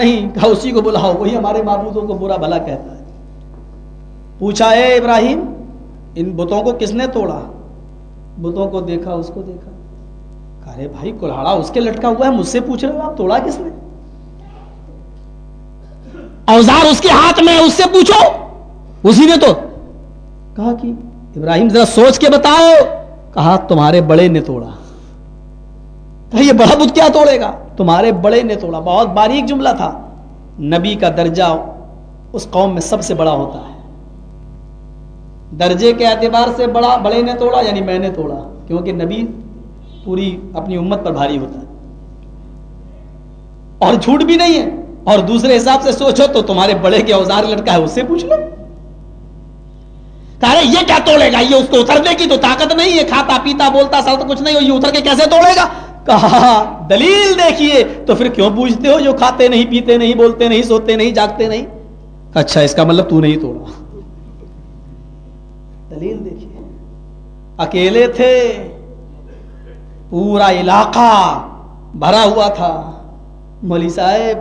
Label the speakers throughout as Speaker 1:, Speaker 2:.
Speaker 1: نہیں، کہا اسی کو بلاؤ، وہی ہمارے معبودوں کو برا بھلا کہتا ہے۔ پوچھا، اے ابراہیم، ان بتوں کو کس نے توڑا؟ بتوں کو دیکھا، اس کو دیکھا۔ ارے بھائی کلاڑا اس کے لٹکا ہوا ہے، مجھ سے پوچھ رہے ہو آپ، توڑا کس نے؟ اوزار اس کے ہاتھ میں اس سے پوچھو۔ اسی نے تو کہا کہ، ابراہیم، ذرا سوچ کے بتاؤ۔ کہا، تمہارے بڑے نے توڑا۔ کہا، یہ بڑا بت کیا توڑے گا؟ تمہارے بڑے نے توڑا، بہت باریک جملہ تھا۔ نبی کا درجہ اس قوم میں سب سے بڑا ہوتا ہے۔ درجے کے اعتبار سے بڑا، بڑے نے توڑا یعنی میں نے توڑا، کیونکہ نبی پوری اپنی امت پر بھاری ہوتا ہے۔ اور جھوٹ بھی نہیں ہے۔ اور دوسرے حساب سے سوچو تو تمہارے بڑے کے اوزار لڑکا ہے، اس سے پوچھ لو۔ کہ یہ کیا توڑے گا؟ یہ اس کو اترنے کی تو طاقت نہیں ہے، کھاتا پیتا، بولتا سر تو کچھ نہیں ہو یہ اتر کے کیسے توڑے گا؟ کہا، دلیل دیکھیے تو پھر کیوں پوچھتے ہو جو کھاتے نہیں، پیتے نہیں، بولتے نہیں، سوتے نہیں، جاگتے نہیں؟ اچھا اس کا مطلب تو نہیں توڑا۔ دلیل دیکھیے۔ اکیلے تھے، پورا علاقہ بھرا ہوا تھا۔ مولی صاحب،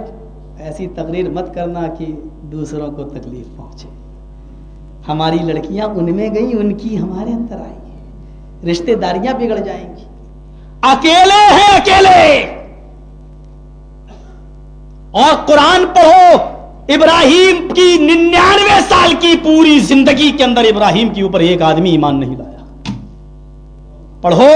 Speaker 1: ایسی تقریر مت کرنا کہ دوسروں کو تکلیف پہنچے۔ ہماری لڑکیاں ان میں گئی ان کی ہمارے اندر آئیں گی۔ رشتے داریاں بگڑ جائیں گی۔ اکیلے ہیں اکیلے۔ اور قرآن پڑھو، ابراہیم کی ننانوے سال کی پوری زندگی کے اندر ابراہیم کے اوپر ایک آدمی ایمان نہیں لایا۔ پڑھو۔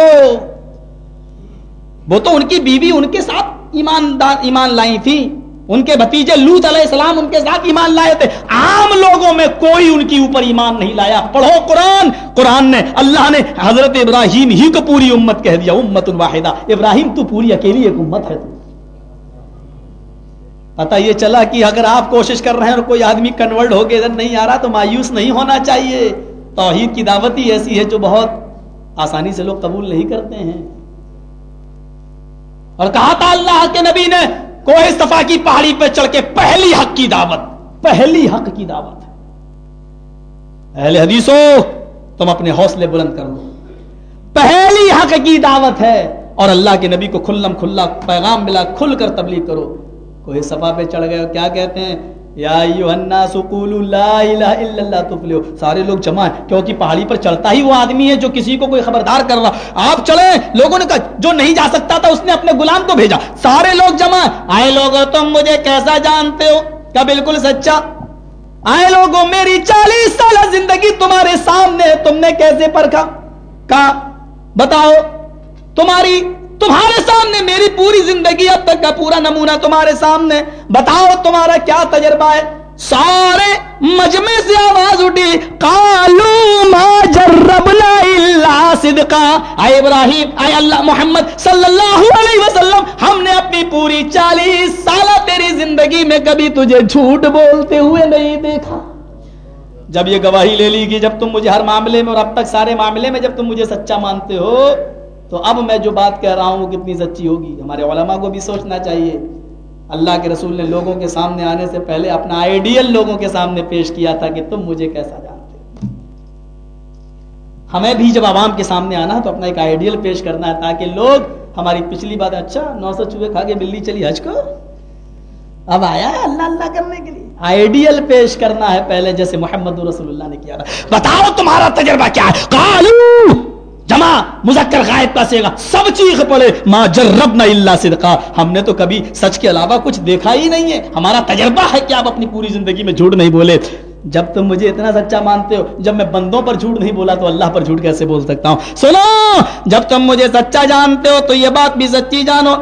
Speaker 1: وہ تو ان کی بیوی ان کے ساتھ ایماندار ایمان لائی تھی۔ ان کے بھتیجے لوت علیہ السلام ان کے ساتھ ایمان لائے تھے۔ عام لوگوں میں کوئی ان کے اوپر ایمان نہیں لایا۔ پڑھو قرآن۔ قرآن نے اللہ نے حضرت ابراہیم ہی کو پوری امت کہہ دیا امت الواحدہ ابراہیم، تو پوری اکیلی ایک امت ہے تو۔ پتا یہ چلا کہ اگر آپ کوشش کر رہے ہیں اور کوئی آدمی کنورٹ ہو کے ادھر نہیں آ رہا تو مایوس نہیں ہونا چاہیے۔ توحید کی دعوت ہی ایسی ہے جو بہت آسانی سے لوگ قبول نہیں کرتے ہیں۔ اور کہا تھا اللہ کے نبی نے کوہ صفا کی پہاڑی پہ چڑھ کے پہلی حق کی دعوت۔ پہلی حق کی دعوت۔ اہل حدیثو تم اپنے حوصلے بلند کر لو۔ پہلی حق کی دعوت ہے اور اللہ کے نبی کو کھلم کھلا پیغام ملا، کھل کر تبلیغ کرو۔ کوئی صفا پہ چڑھ گئے کیا کہتے ہیں؟ یا الناس قولوا لا الہ الا اللہ تفلحوا سارے لوگ جمع ہیں، کیونکہ پہاڑی پر چڑھتا ہی وہ آدمی ہے جو کسی کو کوئی خبردار کر رہا۔ آپ چلے لوگوں نے کہا، جو نہیں جا سکتا تھا، اس نے اپنے غلام کو بھیجا۔ سارے لوگ جمع آئے لوگوں تم مجھے کیسا جانتے ہو؟ کیا بالکل سچا؟ آئے لوگوں میری چالیس سالہ زندگی تمہارے سامنے تم نے کیسے پرکھا؟ کہا، بتاؤ، تمہاری تمہارے سامنے میری پوری زندگی اب تک کا پورا نمونہ تمہارے سامنے۔ بتاؤ تمہارا کیا تجربہ ہے؟ سارے مجمع سے آواز اٹھی۔ کالو ما جربنا الا صدقا۔ اے ابراہیم، اے اللہ محمد صلی اللہ علیہ وسلم، ہم نے اپنی پوری چالیس سالہ تیری زندگی میں کبھی تجھے جھوٹ بولتے ہوئے نہیں دیکھا۔ جب یہ گواہی لے لی کہ جب تم مجھے ہر معاملے میں اور اب تک سارے معاملے میں جب تم مجھے سچا مانتے ہو تو اب میں جو بات کہہ رہا ہوں وہ کتنی سچی ہوگی؟ ہمارے علماء کو بھی سوچنا چاہیے۔ اللہ کے رسول نے لوگوں کے سامنے آنے سے پہلے اپنا آئیڈیل لوگوں کے سامنے پیش کیا تھا کہ تم مجھے کیسا جانتے ہمیں بھی جب عوام کے سامنے آنا تو اپنا ایک آئیڈیل پیش کرنا ہے تاکہ لوگ ہماری پچھلی بات اچھا نو سو چوہے کھا کے بلی چلی حج کو؟ اب آیا ہے اللہ اللہ کرنے کے لیے۔ آئیڈیل پیش کرنا ہے پہلے جیسے محمد رسول اللہ نے کیا تھا۔ بتاؤ تمہارا تجربہ کیا ہے؟ قالو مذکر غائب کا سیگا، سب چیخ پڑے، ما جربنا الا صدقا۔ ہم نے تو کبھی سچ کے علاوہ کچھ دیکھا ہی نہیں ہے۔ ہمارا تجربہ ہے کہ آپ اپنی پوری زندگی میں جھوٹ نہیں بولے۔ جب تم مجھے اتنا سچا مانتے ہو، جب میں بندوں پر جھوٹ نہیں بولا تو اللہ پر جھوٹ کیسے بول سکتا ہوں؟ سنو، جب تم مجھے سچا جانتے ہو تو یہ بات بھی سچی جانو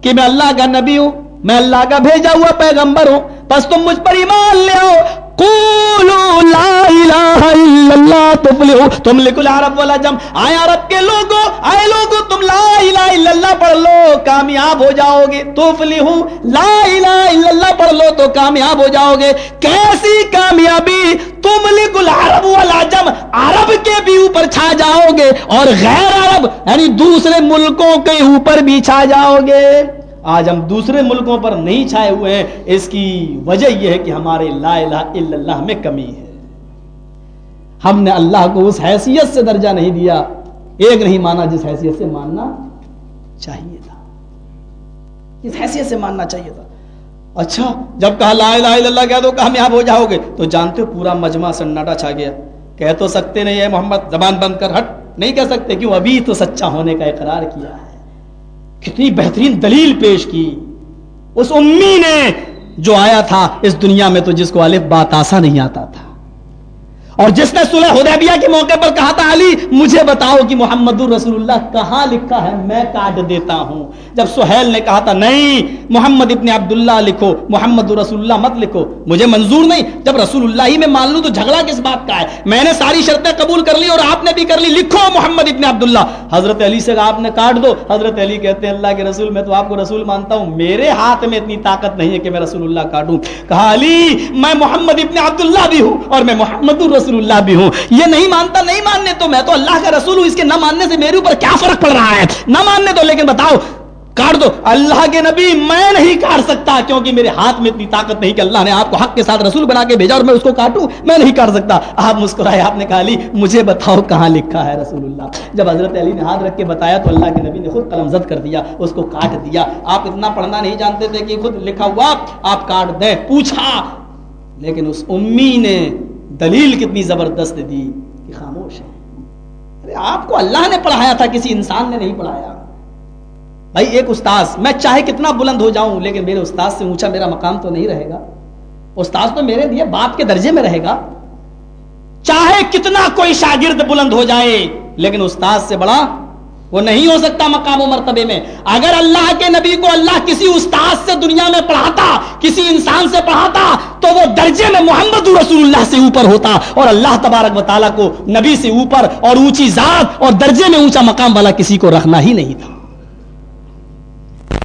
Speaker 1: کہ میں اللہ کا نبی ہوں، میں اللہ کا بھیجا ہوا پیغمبر ہوں۔ بس تم مجھ پر ایمان لے آؤ۔ قولوا لا الہ الا اللہ تفلحوا تم لکل عرب والا جم. آئے عرب کے لوگوں آئے لوگوں تم لا الہ الا اللہ پڑھ لو. کامیاب ہو جاؤ گے تفلحوا لا الہ الا اللہ پڑھ لو تو کامیاب ہو جاؤ گے کیسی کامیابی؟ تم لکل عرب والا جم. عرب کے بھی اوپر چھا جاؤ گے اور غیر عرب یعنی دوسرے ملکوں کے اوپر بھی چھا جاؤ گے آج ہم دوسرے ملکوں پر نہیں چھائے ہوئے ہیں، اس کی وجہ یہ ہے کہ ہمارے لا الہ الا اللہ میں کمی ہے۔ ہم نے اللہ کو اس حیثیت سے درجہ نہیں دیا، ایک نہیں مانا جس حیثیت سے ماننا چاہیے تھا۔ اس حیثیت سے ماننا چاہیے تھا۔ اچھا جب کہا لا الہ الا اللہ کہہ دو، کامیاب ہو جاؤ گے، تو جانتے ہو پورا مجمع سناٹا چھا گیا۔ کہہ تو سکتے نہیں ہے محمد، زبان بند کر، ہٹ۔ نہیں کہہ سکتے، کیوں؟ ابھی تو سچا ہونے کا اقرار کیا ہے۔ کتنی بہترین دلیل پیش کی۔ اس امی نے جو آیا تھا اس دنیا میں تو جس کو الف بات آسا نہیں آتا تھا۔ اور جس نے سلح حدیبیہ کے موقع پر کہا تھا، علی، مجھے بتاؤ کہ محمد الرسول اللہ کہاں لکھا ہے؟ میں کاٹ دیتا ہوں۔ جب سہیل نے کہا تھا، نہیں، محمد ابن عبداللہ لکھو، محمد الرسول اللہ مت لکھو، مجھے منظور نہیں۔ جب رسول اللہ ہی میں مان لوں تو جھگڑا کس بات کا ہے؟ میں نے ساری شرطیں قبول کر لی اور آپ نے بھی کر لی۔ لکھو محمد ابن عبداللہ۔ حضرت علی سے آپ نے کاٹ دو۔ حضرت علی کہتے ہیں، اللہ کے رسول، میں تو آپ کو رسول مانتا ہوں۔ میرے ہاتھ میں اتنی طاقت نہیں ہے کہ میں رسول اللہ کاٹوں۔ کہا، علی، میں محمد ابن عبداللہ بھی ہوں اور میں محمد الرسول رسول اللہ بھی ہوں۔ یہ نہیں مانتا، نہیں ماننے تو میں تو اللہ کا رسول ہوں۔ اس کے نہ ماننے سے میرے اوپر کیا فرق پڑ رہا ہے؟ نہ ماننے تو لیکن بتاؤ، کاٹ دو۔ اللہ کے نبی میں نہیں کاٹ سکتا، کیونکہ میرے ہاتھ میں اتنی طاقت نہیں کہ اللہ نے آپ کو حق کے ساتھ رسول بنا کے بھیجا اور میں اس کو کاٹوں۔ میں نہیں کاٹ سکتا۔ آپ مسکرائے، آپ نے کہا، علی، مجھے بتاؤ کہاں لکھا ہے رسول اللہ؟ جب حضرت علی نے ہاتھ رکھ کے بتایا تو اللہ کے نبی نے خود قلم زد کر دیا، اس کو کاٹ دیا۔ آپ اتنا پڑھنا نہیں جانتے تھے کہ خود لکھا ہوا، آپ کاٹ دیں۔ پوچھا، لیکن اس امی نے دلیل کتنی زبردست دی کہ خاموش ہے۔ ارے، آپ کو اللہ نے پڑھایا تھا، کسی انسان نے نہیں پڑھایا۔ بھائی، ایک استاذ، میں چاہے کتنا بلند ہو جاؤں، لیکن میرے استاذ سے اونچا میرا مقام تو نہیں رہے گا۔ استاذ تو میرے لیے باپ کے درجے میں رہے گا۔ چاہے کتنا کوئی شاگرد بلند ہو جائے، لیکن استاذ سے بڑا وہ نہیں ہو سکتا مقام و مرتبے میں۔ اگر اللہ کے نبی کو اللہ کسی استاد سے دنیا میں پڑھاتا، کسی انسان سے پڑھاتا، تو وہ درجے میں محمد رسول اللہ سے اوپر ہوتا اور اللہ تبارک و تعالیٰ کو نبی سے اوپر اور اونچی ذات اور درجے میں اونچا مقام والا کسی کو رکھنا ہی نہیں تھا۔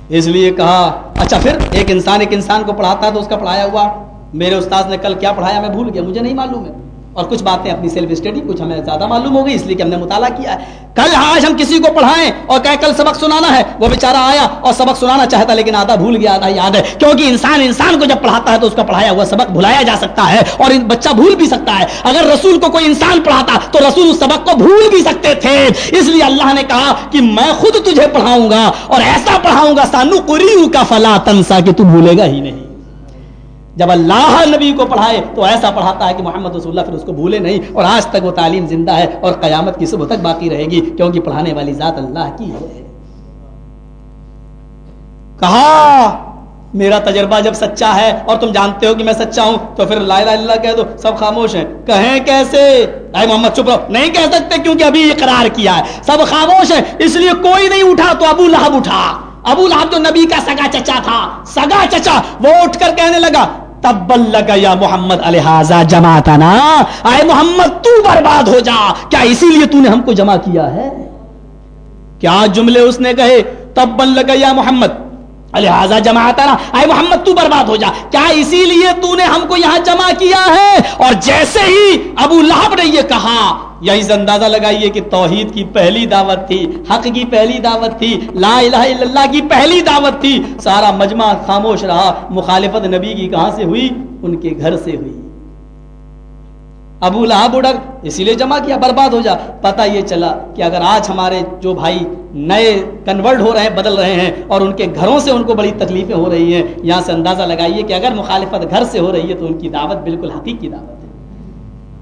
Speaker 1: اس لیے کہا اچھا پھر ایک انسان ایک انسان کو پڑھاتا تو اس کا پڑھایا ہوا، میرے استاد نے کل کیا پڑھایا؟ میں بھول گیا، مجھے نہیں معلوم ہے۔ اور کچھ باتیں اپنی سیلف اسٹڈی کچھ ہمیں زیادہ معلوم ہو گئی، اس لیے کہ ہم نے مطالعہ کیا ہے۔ کل آج ہم کسی کو پڑھائیں اور کہ کل سبق سنانا ہے، وہ بیچارہ آیا اور سبق سنانا چاہتا لیکن آدھا بھول گیا، آدھا یاد ہے۔ کیونکہ انسان انسان کو جب پڑھاتا ہے تو اس کا پڑھایا ہوا سبق بھلایا جا سکتا ہے اور بچہ بھول بھی سکتا ہے۔ اگر رسول کو کوئی انسان پڑھاتا تو رسول اس سبق کو بھول بھی سکتے تھے۔ اس لیے اللہ نے کہا کہ میں خود تجھے پڑھاؤں گا اور ایسا پڑھاؤں گا، سانو قریو کا فلا تنسا، کہ تو بھولے گا ہی نہیں۔ جب اللہ نبی کو پڑھائے تو ایسا پڑھاتا ہے کہ محمد رسول اللہ پھر اس کو بھولے نہیں اور آج تک وہ تعلیم زندہ ہے اور قیامت کی صبح تک باقی رہے گی کیونکہ پڑھانے والی ذات اللہ کی ہے۔ کہا، میرا تجربہ جب سچا ہے اور تم جانتے ہو کہ میں سچا ہوں، تو پھر لا الہ الا اللہ کہہ دو، سب خاموش ہیں۔ کہیں کیسے؟ اے محمد، چپ رہو۔ نہیں کہہ سکتے کیونکہ ابھی اقرار کیا ہے۔ سب خاموش ہیں، اس لیے کوئی نہیں اٹھا تو ابو لہب اٹھا۔ ابو لہب جو نبی کا سگا چچا تھا، سگا چچا، وہ اٹھ کر کہنے لگا تب لگا یا محمد الحاظہ جماعتنا۔ نا آئے محمد، تو برباد ہو جا۔ کیا اسی لیے تو نے ہم کو جمع کیا ہے؟ کیا جملے اس نے کہے؟ تب لگا یا محمد لہٰذا جمع نا آئے محمد، تو برباد ہو جا۔ کیا اسی لیے تو نے ہم کو یہاں جمع کیا ہے؟ اور جیسے ہی ابو لہب نے یہ کہا، یہی سے اندازہ لگائیے کہ توحید کی پہلی دعوت تھی، حق کی پہلی دعوت تھی، لا الہ الا اللہ کی پہلی دعوت تھی، سارا مجمع خاموش رہا، مخالفت نبی کی کہاں سے ہوئی؟ ان کے گھر سے ہوئی۔ ابو لہب اڑک اسی لیے جمع کیا، برباد ہو جا۔ پتا یہ چلا کہ اگر آج ہمارے جو بھائی نئے کنورٹ ہو رہے ہیں، بدل رہے ہیں، اور ان کے گھروں سے ان کو بڑی تکلیفیں ہو رہی ہیں، یہاں سے اندازہ لگائیے کہ اگر مخالفت گھر سے ہو رہی ہے تو ان کی دعوت بالکل حقیقی دعوت ہے۔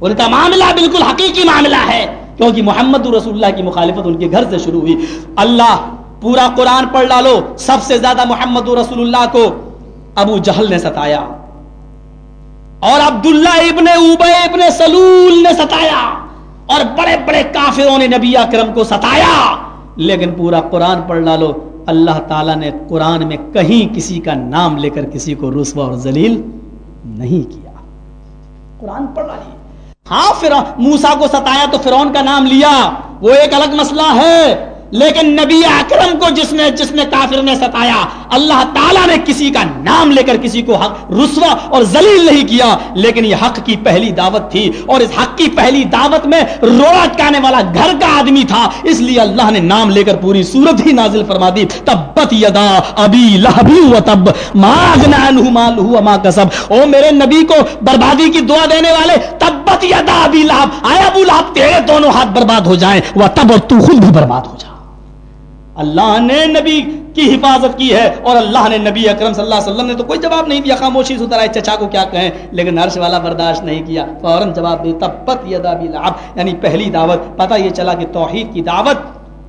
Speaker 1: ان کا معاملہ بالکل حقیقی معاملہ ہے، کیونکہ محمد رسول اللہ کی مخالفت ان کے گھر سے شروع ہوئی۔ اللہ پورا قرآن پڑھ ڈالو، سب سے زیادہ محمد رسول اللہ کو ابو جہل نے ستایا۔ اور عبداللہ ابن اوبے ابن سلول نے ستایا اور بڑے بڑے کافروں نے نبی اکرم کو ستایا لیکن پورا قرآن پڑھ ڈالو اللہ تعالیٰ نے قرآن میں کہیں کسی کا نام لے کر کسی کو رسوا اور ذلیل نہیں کیا۔ قرآن پڑھ ڈالیے ہاں موسا کو ستایا تو فرعون کا نام لیا، وہ ایک الگ مسئلہ ہے۔ لیکن نبی اکرم کو جس نے جس نے کافر نے ستایا، اللہ تعالیٰ نے کسی کا نام لے کر کسی کو حق، رسوا اور ذلیل نہیں کیا، لیکن یہ حق کی پہلی دعوت تھی اور اس حق کی پہلی دعوت میں روڑا اٹکانے والا گھر کا آدمی تھا، اس لیے اللہ نے نام لے کر پوری صورت ہی نازل فرما دی۔ تبت یدا ابی لہبی و تب ماغنا عنہ مالہ ما کسب۔ او میرے نبی کو بربادی کی دعا دینے والے، تبت یدا ابی لہب۔ آیا ابو لہب، تیرے دونوں ہاتھ برباد ہو جائیں وہ تب اور تو خود بھی برباد ہو جائے اللہ نے نبی کی حفاظت کی ہے اور اللہ نے نبی اکرم صلی اللہ علیہ وسلم نے تو کوئی جواب نہیں دیا، خاموشی سے اترا چچا کو کیا کہیں؟ لیکن عرش والا برداشت نہیں کیا، فوراً جواب دیتا پت یدا بلعب یعنی پہلی دعوت۔ پتہ یہ چلا کہ توحید کی دعوت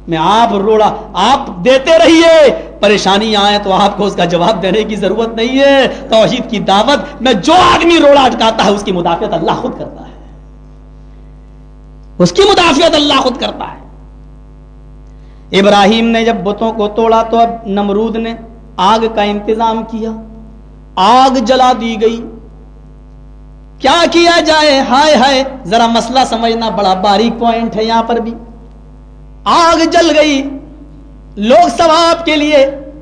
Speaker 1: میں آپ روڑا، آپ دیتے رہیے۔ پریشانی آئے تو آپ کو اس کا جواب دینے کی ضرورت نہیں ہے۔ توحید کی دعوت میں جو آدمی روڑا اٹکاتا ہے، اس کی مدافعت اللہ خود کرتا ہے۔ اس کی مدافعت اللہ خود کرتا ہے۔ ابراہیم نے جب بتوں کو توڑا تو اب نمرود نے آگ کا انتظام کیا۔ آگ جلا دی گئی۔ کیا کیا جائے؟ ہائے ہائے، ذرا مسئلہ سمجھنا بڑا باریک پوائنٹ ہے یہاں پر بھی۔ آگ جل گئی۔ لوگ ثواب کے لیے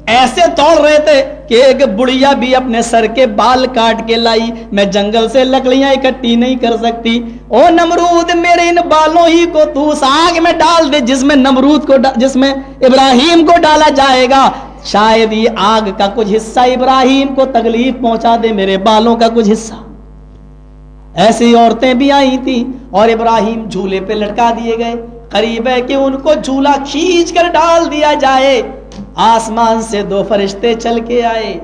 Speaker 1: ایسے توڑ رہے تھے کہ ایک بڑھیا بھی اپنے سر کے بال کاٹ کے لائی، میں جنگل سے لکڑیاں اکٹھی نہیں کر سکتی۔ او نمرود، میرے ان بالوں ہی کو تو اس آگ میں ڈال دے جس میں نمرود کو جس میں ابراہیم کو ڈالا جائے گا۔ شاید یہ آگ کا کچھ حصہ ابراہیم کو تکلیف پہنچا دے، میرے بالوں کا کچھ حصہ۔ ایسی عورتیں بھی آئی تھی اور ابراہیم جھولے پہ لٹکا دیے گئے۔ قریب ہے کہ ان کو جھولا کھینچ کر ڈال دیا جائے۔ آسمان سے دو فرشتے چل کے آئے۔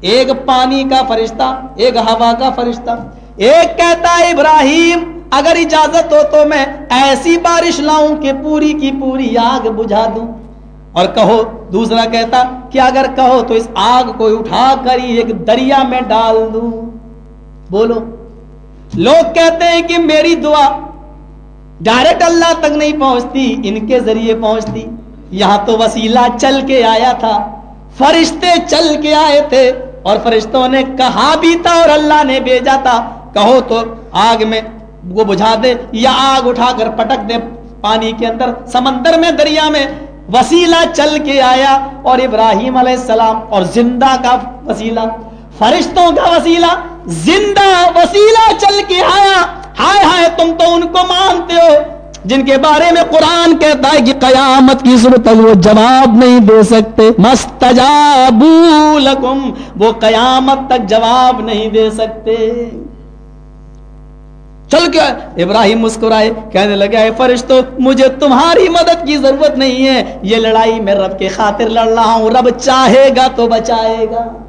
Speaker 1: ایک پانی کا فرشتہ، ایک ہوا کا فرشتہ۔ ایک کہتا ہے ابراہیم، اگر اجازت ہو تو میں ایسی بارش لاؤں کہ پوری کی پوری آگ بجھا دوں۔ اور کہو، دوسرا کہتا، کہ اگر کہو تو اس آگ کو اٹھا کر ہی ایک دریا میں ڈال دوں۔ بولو۔ لوگ کہتے ہیں کہ میری دعا ڈائریکٹ اللہ تک نہیں پہنچتی، ان کے ذریعے پہنچتی۔ یہاں تو وسیلہ چل کے آیا تھا۔ فرشتے چل کے آئے تھے اور فرشتوں نے کہا بھی تھا اور اللہ نے بھیجا تھا۔ کہو تو آگ میں وہ بجھا دے یا آگ اٹھا کر پٹک دے۔ پانی کے اندر، سمندر میں، دریا میں وسیلہ چل کے آیا اور ابراہیم علیہ السلام اور زندہ کا وسیلہ۔ فرشتوں کا وسیلہ، زندہ وسیلہ چل کے آیا۔ ہائے ہائے، تم تو ان کو مانتے ہو۔ جن کے بارے میں قرآن کہتا ہے کہ قیامت کی صورت وہ جواب نہیں دے سکتے۔ لکم، وہ قیامت تک جواب نہیں دے سکتے۔ چل کیا ابراہیم مسکرائے، کہنے لگا ہے فرشتو، مجھے تمہاری مدد کی ضرورت نہیں ہے۔ یہ لڑائی میں رب کے خاطر لڑ رہا ہوں، رب چاہے گا تو بچائے گا۔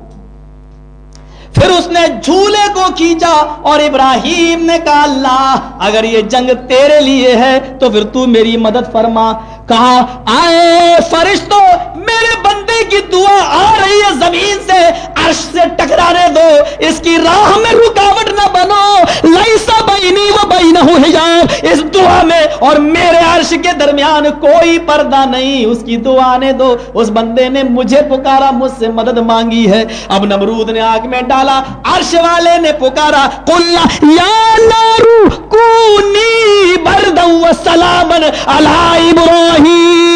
Speaker 1: پھر اس نے جھولے کو کھینچا اور ابراہیم نے کہا، اللہ، اگر یہ جنگ تیرے لیے ہے تو پھر تو میری مدد فرما۔ کہا، آئے فرشتوں میرے بندے کی دعا آ رہی ہے زمین سے، عرش سے ٹکرانے دو، اس کی راہ میں رکاوٹ نہ بنو۔ لائسا بینی و بینہ حجاب۔ اس دعا میں اور میرے عرش کے درمیان کوئی پردہ نہیں۔ اس کی دعا آنے دو۔ اس بندے نے مجھے پکارا، مجھ سے مدد مانگی ہے۔ اب نمرود نے آگ میں ڈالا، عرش والے نے پکارا۔ قل یا نارو کونی بردن و سلامن علی ابراہیم۔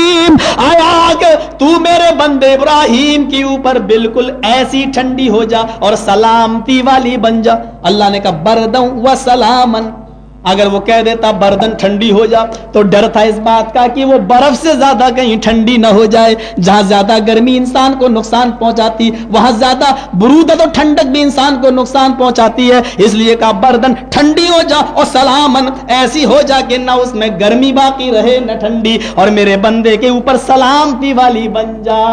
Speaker 1: آیا کہ تو میرے بندے ابراہیم کی اوپر بالکل ایسی ٹھنڈی ہو جا اور سلامتی والی بن جا۔ اللہ نے کہا، بردوں و سلامن۔ اگر وہ کہہ دیتا بردن ٹھنڈی ہو جا، تو ڈر تھا اس بات کا کہ وہ برف سے زیادہ کہیں ٹھنڈی نہ ہو جائے۔ جہاں زیادہ گرمی انسان کو نقصان پہنچاتی، وہاں زیادہ برودہ تو ٹھنڈک بھی انسان کو نقصان پہنچاتی ہے۔ اس لیے کہا بردن ٹھنڈی ہو جا اور سلامن ایسی ہو جا کہ نہ اس میں گرمی باقی رہے، نہ ٹھنڈی۔ اور میرے بندے کے اوپر سلامتی والی بن جا۔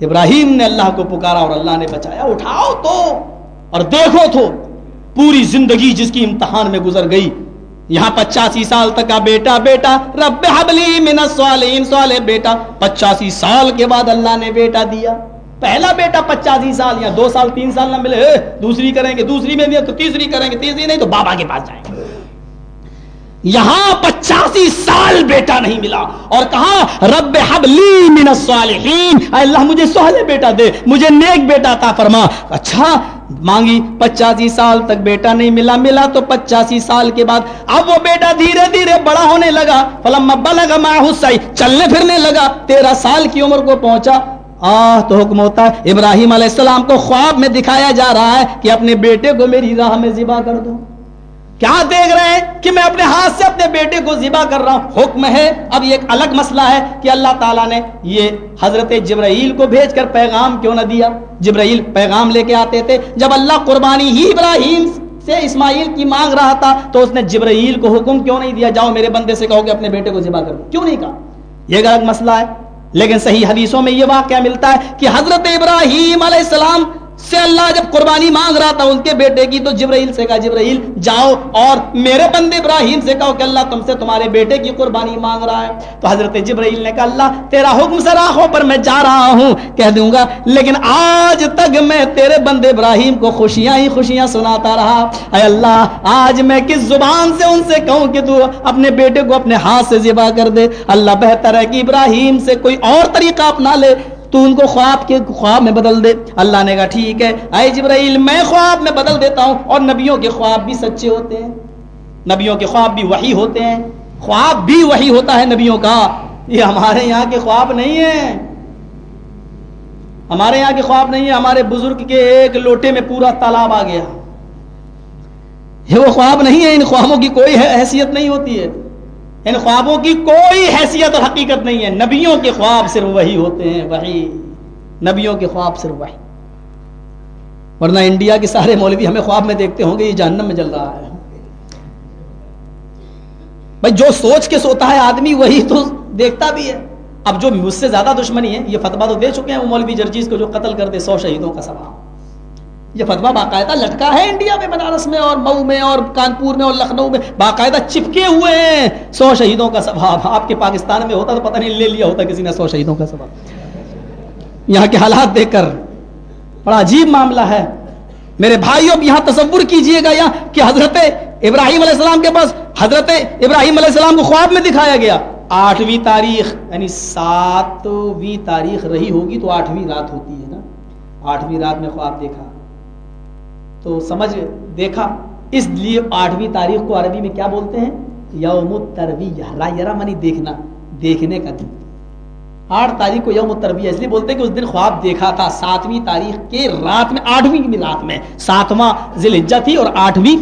Speaker 1: ابراہیم نے اللہ کو پکارا اور اللہ نے بچایا، اٹھاؤ تو اور دیکھو تو۔ پوری زندگی جس کی امتحان میں گزر گئی۔ یہاں پچاسی سال تک کا بیٹا بیٹا، رب حبلی من الصالحین، صالح بیٹا۔ پچاسی سال کے بعد اللہ نے بیٹا دیا۔ پہلا بیٹا پچاسی سال یا دو سال، تین سال نہ ملے۔ دوسری کریں گے، دوسری میں دیا تو تیسری کریں گے، تیسری نہیں تو بابا کے پاس جائیں۔ گے یہاں پچاسی سال بیٹا نہیں ملا۔ اور کہا رب حبلی من الصالحین۔ اے اللہ، مجھے سہلے بیٹا دے، مجھے نیک بیٹا تا فرما۔ اچھا مانگی پچاسی سال تک بیٹا نہیں ملا ملا تو پچاسی سال کے بعد۔ اب وہ بیٹا دھیرے دھیرے بڑا ہونے لگا۔ فلم بلغ ما حسائی چلنے پھرنے لگا۔ تیرہ سال کی عمر کو پہنچا۔ آہ، تو حکم ہوتا ہے، ابراہیم علیہ السلام کو خواب میں دکھایا جا رہا ہے کہ اپنے بیٹے کو میری راہ میں ذبح کر دو۔ کیا دیکھ رہے ہیں کہ میں اپنے ہاتھ سے اپنے بیٹے کو ذبح کر رہا ہوں؟ حکم ہے۔ اب یہ ایک الگ مسئلہ ہے کہ اللہ تعالیٰ نے یہ حضرت جبرائیل کو بھیج کر پیغام کیوں نہ دیا؟ جبرائیل پیغام لے کے آتے تھے۔ جب اللہ قربانی ہی ابراہیم سے اسماعیل کی مانگ رہا تھا تو اس نے جبرائیل کو حکم کیوں نہیں دیا؟ جاؤ میرے بندے سے کہو کہ اپنے بیٹے کو ذبح کرو کیوں نہیں کہا؟ یہ غلط مسئلہ ہے۔ لیکن صحیح حدیثوں میں یہ واقعہ ملتا ہے کہ حضرت ابراہیم علیہ السلام سے اللہ جب قربانی مانگ رہا تھا ان کے بیٹے کی تو جبرائیل سے کہا، جبرائیل، جاؤ اور میرے بندے ابراہیم سے کہو کہ اللہ تم سے تمہارے بیٹے کی قربانی مانگ رہا ہے۔ تو حضرت جبرائیل نے کہا، اللہ تیرا حکم سے راہوں پر میں جا رہا ہوں۔ کہہ دوں گا، لیکن آج تک میں تیرے بندے ابراہیم کو خوشیاں ہی خوشیاں سناتا رہا۔ اے اللہ، آج میں کس زبان سے ان سے کہوں کہ تو اپنے بیٹے کو اپنے ہاتھ سے ذبح کر دے۔ اللہ بہتر ہے کہ ابراہیم سے کوئی اور طریقہ اپنا لے۔ تو ان کو خواب کے خواب میں بدل دے۔ اللہ نے کہا، ٹھیک ہے۔ اے جبرائیل، میں خواب میں بدل دیتا ہوں اور نبیوں کے خواب بھی سچے ہوتے ہیں۔ نبیوں کے خواب بھی وہی ہوتے ہیں۔ خواب بھی وہی ہوتا ہے نبیوں کا۔ یہ ہمارے یہاں کے خواب نہیں ہیں۔ ہمارے یہاں کے خواب نہیں ہے ہمارے بزرگ کے ایک لوٹے میں پورا تالاب آ گیا۔ یہ وہ خواب نہیں ہے ان خوابوں کی کوئی حیثیت نہیں ہوتی ہے۔ ان خوابوں کی کوئی حیثیت اور حقیقت نہیں ہے۔ نبیوں کے خواب صرف وہی ہوتے ہیں، وہی۔ نبیوں کے خواب صرف وہی۔ ورنہ انڈیا کے سارے مولوی ہمیں خواب میں دیکھتے ہوں گے، یہ جہنم میں جل رہا ہے۔ بھائی، جو سوچ کے سوتا ہے آدمی، وہی تو دیکھتا بھی ہے۔ اب جو مجھ سے زیادہ دشمنی ہے، یہ فتوا تو دے چکے ہیں وہ مولوی جرجیز کو جو قتل کر دے سو شہیدوں کا سوال یہ فتوا باقاعدہ لٹکا ہے انڈیا میں، بنارس میں اور مئو میں اور کانپور میں اور لکھنؤ میں۔ باقاعدہ چپکے ہوئے ہیں۔ سو شہیدوں کا سواب آپ کے پاکستان میں ہوتا تو پتہ نہیں، لے لیا ہوتا کسی نے سو شہیدوں کا سواب یہاں کے حالات دیکھ کر بڑا عجیب معاملہ ہے۔ میرے بھائیوں یہاں تصور کیجیے گا یہاں کہ حضرت ابراہیم علیہ السلام کے پاس حضرت ابراہیم علیہ السلام کو خواب میں دکھایا گیا۔ آٹھویں تاریخ یعنی ساتویں تاریخ رہی ہوگی تو آٹھویں رات ہوتی ہے نا۔ آٹھویں رات میں خواب دیکھا۔ تو سمجھ دیکھا، اس لیے آٹھویں تاریخ کو عربی میں کیا بولتے ہیں؟ یوم ترویہ منی دیکھنا، دیکھنے کا دن۔ آٹھ تاریخ کو یوم الترویہ، اس لیے بولتے ہیں کہ اس دن خواب دیکھا تھا، ساتویں تاریخ کے رات میں، آٹھویں رات میں، ساتواں ذیل تھی اور آٹھویں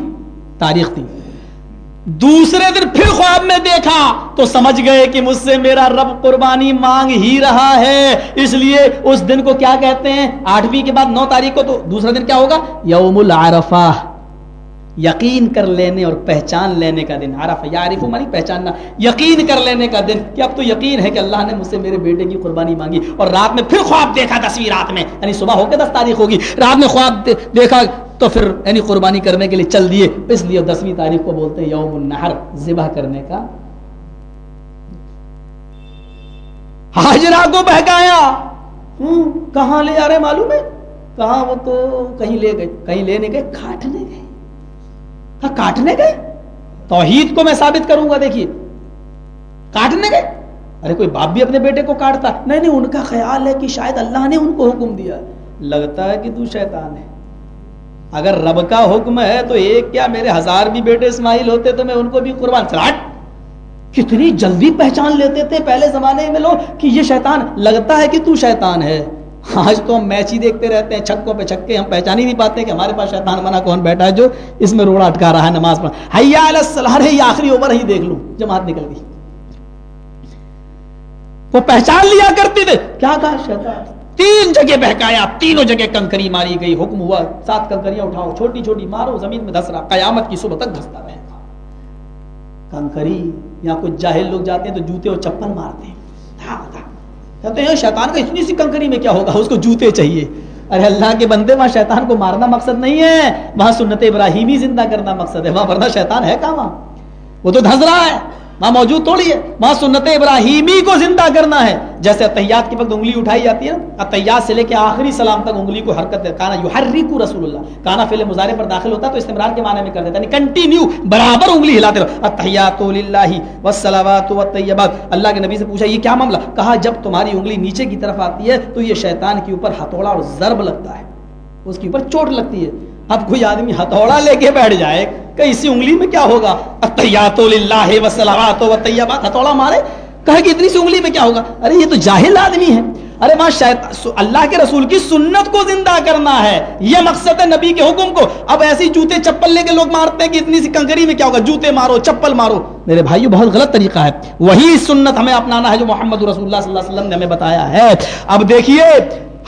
Speaker 1: تاریخ تھی۔ دوسرے دن پھر خواب میں دیکھا تو سمجھ گئے کہ مجھ سے میرا رب قربانی مانگ ہی رہا ہے۔ اس لیے اس دن کو کیا کہتے ہیں؟ آٹھویں کے بعد نو تاریخ کو تو دوسرا دن کیا ہوگا؟ یوم العرفہ۔ یقین کر لینے اور پہچان لینے کا دن۔ عرف یارف مانی پہچاننا۔ یقین کر لینے کا دن۔ کہ اب تو یقین ہے کہ اللہ نے مجھ سے میرے بیٹے کی قربانی مانگی اور رات میں پھر خواب دیکھا دسویں رات میں۔ یعنی صبح ہو کے دس تاریخ ہوگی۔ رات میں خواب دیکھا تو پھر یعنی قربانی کرنے کے لیے چل دیے۔ اس لیے دسویں تاریخ کو بولتے ہیں یوم النہر ذبح کرنے کا۔ حاجرہ کو بہکایا۔ کہاں لے آ رہے معلوم ہے؟ کہاں وہ تو کہیں لے گئے، کہیں لینے گئے، کاٹنے گئے۔ ہاں کاٹنے گئے؟ توحید کو میں ثابت کروں گا، دیکھیے۔ کاٹنے گئے؟ ارے کوئی باپ بھی اپنے بیٹے کو کاٹتا؟ نہیں نہیں، ان کا خیال ہے کہ شاید اللہ نے ان کو حکم دیا لگتا ہے کہ تو شیطان ہے۔ اگر رب کا حکم ہے تو ایک کیا میرے ہزار بھی بیٹے اسماعیل ہوتے تو میں ان کو بھی قربان چلاٹ کتنی جلدی پہچان لیتے تھے پہلے زمانے میں لوگ کہ یہ شیطان، لگتا ہے کہ تو شیطان ہے۔ آج تو ہم میچ ہی دیکھتے رہتے ہیں، چھکوں پہ چھکے، ہم پہچان ہی نہیں پاتے کہ ہمارے پاس شیطان منا کون بیٹھا ہے جو اس میں روڑا اٹکا رہا ہے، نماز پڑھا۔ حیا یہ آخری اوور ہی دیکھ لوں جماعت نکل گئی۔ وہ پہچان لیا کرتے تھے۔ کیا کہا شیطان؟ تین جگہ بہکایا، تینوں جگہ کنکری ماری گئی، حکم ہوا، سات کنکریاں اٹھاؤ، چھوٹی چھوٹی مارو، زمین میں دھس رہا قیامت کی صبح تک دھستا رہے کنکری، یا کچھ جاہل لوگ جاتے ہیں تو جوتے اور چپل مارتے ہیں۔ کہتے ہیں، شیطان کا اتنی سی کنکری میں کیا ہوگا؟ اس کو جوتے چاہیے۔ ارے اللہ کے بندے، وہاں شیطان کو مارنا مقصد نہیں ہے۔ وہاں سنت ابراہیمی زندہ کرنا مقصد ہے، وہاں ورنہ شیطان ہے کہاں؟ وہاں وہ تو دھس رہا ہے۔ وہاں موجود تھوڑی ہے۔ وہاں سنت ابراہیمی کو زندہ کرنا ہے۔ جیسے اتحیات کے وقت انگلی اٹھائی جاتی ہے نا۔ اتحیات سے لے کے آخری سلام تک انگلی کو حرکت کانا یو ہر رسول اللہ۔ کانا فیل مظاہرے پر داخل ہوتا ہے تو استعمال کے معنی میں کر دیتا ہے۔ کنٹینیو برابر انگلی ہلاتے رہو۔ اتحیات للہ والصلوات والطیبات۔ اللہ کے نبی سے پوچھا، یہ کیا معاملہ؟ کہا، جب تمہاری انگلی نیچے کی طرف آتی ہے تو یہ شیطان کے اوپر ہتھوڑا اور ضرب لگتا ہے۔ اس کے اوپر چوٹ لگتی ہے۔ اب کوئی آدمی ہتھوڑا لے کے بیٹھ جائے کہ اسی انگلی میں کیا ہوگا؟ اتیات اللہ وسلامات و طیبات۔ ہتھوڑا مارے۔ کہے کہ اتنی سی انگلی میں کیا ہوگا؟ ارے یہ تو جاہل آدمی ہے۔ ارے وہاں شاید اللہ کے رسول کی سنت کو زندہ کرنا ہے۔ یہ مقصد ہے نبی کے حکم کو۔ اب ایسی جوتے چپل لے کے لوگ مارتے ہیں کہ اتنی سی کنکری میں کیا ہوگا؟ جوتے مارو، چپل مارو۔ میرے بھائی بہت غلط طریقہ ہے۔ وہی سنت ہمیں اپنانا ہے جو محمد رسول اللہ صلی اللہ علیہ وسلم نے ہمیں بتایا ہے۔ اب دیکھیے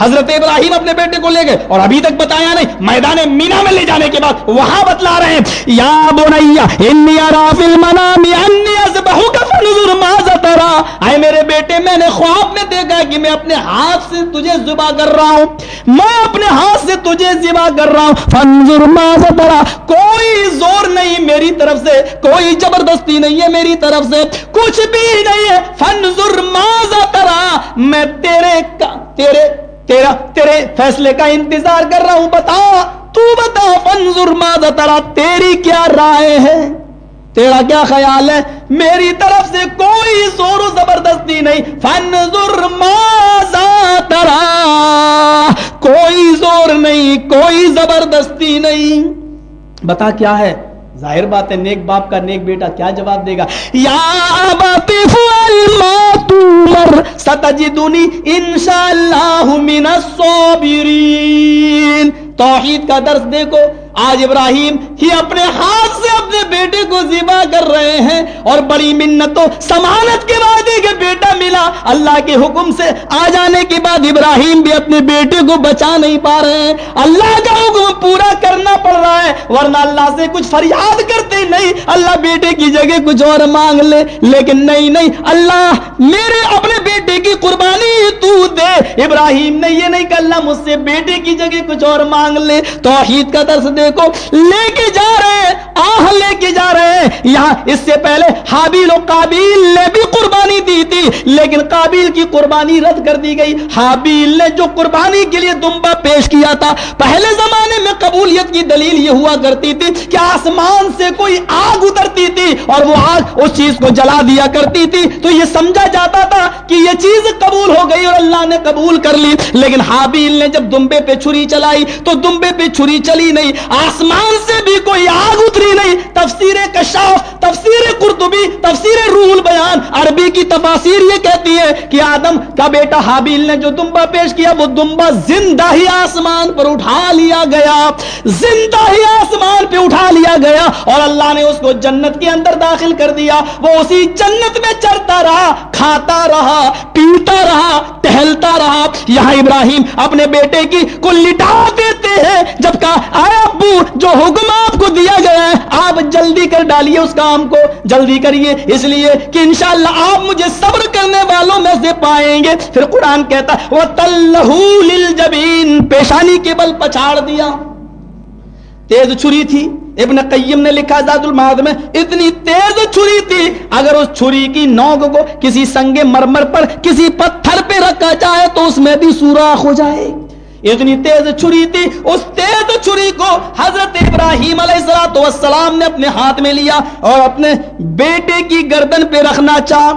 Speaker 1: حضرت ابراہیم اپنے بیٹے کو لے گئے اور ابھی تک بتایا نہیں، میدان مینا میں لے جانے کے بعد وہاں بتلا رہے ہیں، یا بنیا انی ارا فی المنام انی اذبحک فنظر ماذا ترى اے میرے بیٹے، میں نے خواب میں دیکھا کہ میں اپنے ہاتھ سے تجھے ذبح کر رہا ہوں۔ میں اپنے ہاتھ سے تجھے ذبح کر رہا ہوں۔ فنظر ماذا ترى کوئی زور نہیں میری طرف سے، کوئی زبردستی نہیں ہے میری طرف سے، کچھ بھی نہیں ہے۔ فنظر ماذا ترى میں تیرے کا تیرے تیرا تیرے فیصلے کا انتظار کر رہا ہوں، بتا۔ تو بتا فنظر ماذا ترا تیری کیا رائے ہے؟ تیرا کیا خیال ہے؟ میری طرف سے کوئی زور و زبردستی نہیں۔ فنظر ماذا ترا کوئی زور نہیں، کوئی زبردستی نہیں۔ بتا کیا ہے؟ ظاہر بات ہے، نیک باپ کا نیک بیٹا کیا جواب دے گا؟ یا ستجدونی انشاءاللہ من الصابرین۔ توحید کا درس دیکھو۔ آج ابراہیم ہی اپنے ہاتھ سے اپنے بیٹے کو ذبح کر رہے ہیں اور بڑی منتوں سمانت کے بعد کہ بیٹا ملا۔ اللہ کے حکم سے آ جانے کے بعد ابراہیم بھی اپنے بیٹے کو بچا نہیں پا رہے ہیں۔ اللہ کا حکم پورا کرنا پڑ رہا ہے، ورنہ اللہ سے کچھ فریاد کرتے نہیں۔ اللہ بیٹے کی جگہ کچھ اور مانگ لے، لیکن نہیں نہیں۔ اللہ میرے اپنے بیٹے کی قربانی تو دے۔ ابراہیم نے یہ نہیں کہ اللہ مجھ سے بیٹے کی جگہ کچھ اور مانگ لے۔ توحید کا درس دے کو لے کے جا رہے ہیں، آہ لے کے جا رہے ہیں۔ یہاں اس سے پہلے حابیل و قابیل نے بھی قربانی دی تھی، لیکن قابیل کی قربانی رد کر دی گئی۔ حابیل نے جو قربانی کے لیے دمبا پیش کیا تھا، پہلے زمانے میں قبولیت کی دلیل یہ ہوا کرتی تھی کہ آسمان سے کوئی آگ اترتی تھی اور وہ آگ اس چیز کو جلا دیا کرتی تھی۔ تو یہ سمجھا جاتا تھا کہ یہ چیز قبول ہو گئی اور اللہ نے قبول کر لی۔ لیکن حابیل نے جب دمبے پہ چھری چلائی، تو دمبے پہ چھری چلی نہیں۔ آسمان سے بھی کوئی آگ اتری نہیں۔ تفسیر کشاف، تفسیر قرطبی، تفسیر روح البیان۔ عربی کی تفاسیر یہ کہتی ہے کہ آدم کا بیٹا حابیل نے جو دمبا پیش کیا، وہ دمبا زندہ ہی آسمان پر اٹھا لیا گیا۔ زندہ ہی آسمان پہ اٹھا لیا گیا اور اللہ نے اس کو جنت کے اندر داخل کر دیا۔ وہ اسی جنت میں چرتا رہا، کھاتا رہا، پیتا رہا، ٹہلتا رہا۔ یہاں ابراہیم اپنے بیٹے کی کو لٹا دیتے ہیں۔ جب کہا، آیا ابو جو حکم آپ کو دیا گیا ہے، آپ جلدی کر ڈالیے اس کام کو، جلدی کریے۔ اس لیے کہ انشاءاللہ آپ مجھے صبر کرنے والوں میں سے پائیں گے۔ پھر قرآن کہتا وہ پیشانی کے بل پچھاڑ دیا۔ تیز چھری تھی۔ ابن قیم نے لکھا زاد المعاد میں، اتنی تیز چھری تھی۔ اگر اس چھری کی نوک کو کسی سنگ مرمر پر کسی پتھر پہ رکھا جائے تو اس میں بھی سوراخ ہو جائے۔ اتنی تیز چھری تھی، اس تیز چھری کو حضرت ابراہیم علیہ السلام نے اپنے ہاتھ میں لیا اور اپنے بیٹے کی گردن پہ رکھنا چاہ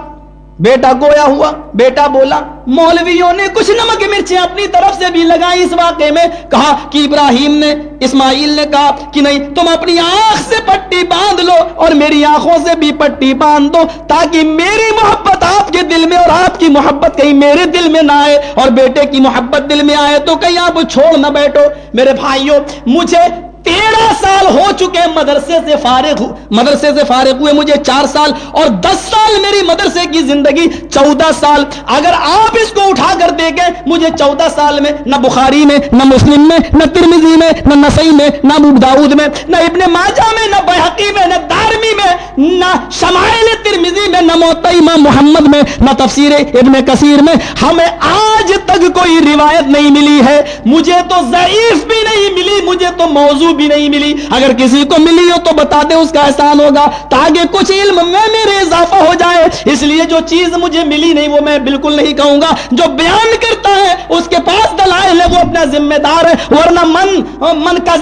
Speaker 1: بیٹا گویا ہوا، بیٹا بولا، مولویوں نے کچھ نمک مرچیں اپنی طرف سے بھی لگائی اس واقعے میں، کہا کہ ابراہیم نے، اسماعیل نے کہا کہ نہیں، تم اپنی آنکھ سے پٹی باندھ لو اور میری آنکھوں سے بھی پٹی باندھ دو تاکہ میری محبت آپ کے دل میں اور آپ کی محبت کہیں میرے دل میں نہ آئے اور بیٹے کی محبت دل میں آئے تو کہیں آپ چھوڑ نہ بیٹھو۔ میرے بھائیوں، مجھے تیرہ چکے مدرسے سے فارغ مدرسے سے فارغ ہوئے مجھے چار سال اور دس سال میری مدرسے کی زندگی چودہ سال اگر آپ اس کو اٹھا کر دیکھیں مجھے چودہ سال میں نہ بخاری میں نہ مسلم میں نہ ترمیزی میں نہ نسائی میں نہ مبداؤد میں نہ ابن ماجہ میں نہ بحقی میں نہ دارمی میں نہ شمائل ترمیزی میں نہ امام محمد میں نہ تفسیر ابن کثیر میں ہمیں آج تک کوئی روایت نہیں ملی ہے مجھے تو ضعیف بھی نہیں ملی مجھے تو موضوع بھی نہیں ملی اگر کسی کو ملی ہو تو بتا دے اس کا احسان ہوگا، تاکہ کچھ علم میں میرے اضافہ ہو جائے۔ اس لیے جو چیز مجھے ملی نہیں، وہ میں بالکل نہیں کہوں گا۔ جو بیان کرتا ہے، اس کے پاس دلائل ہے وہ اپنا ذمہ دار ہے۔ ورنہ من من کا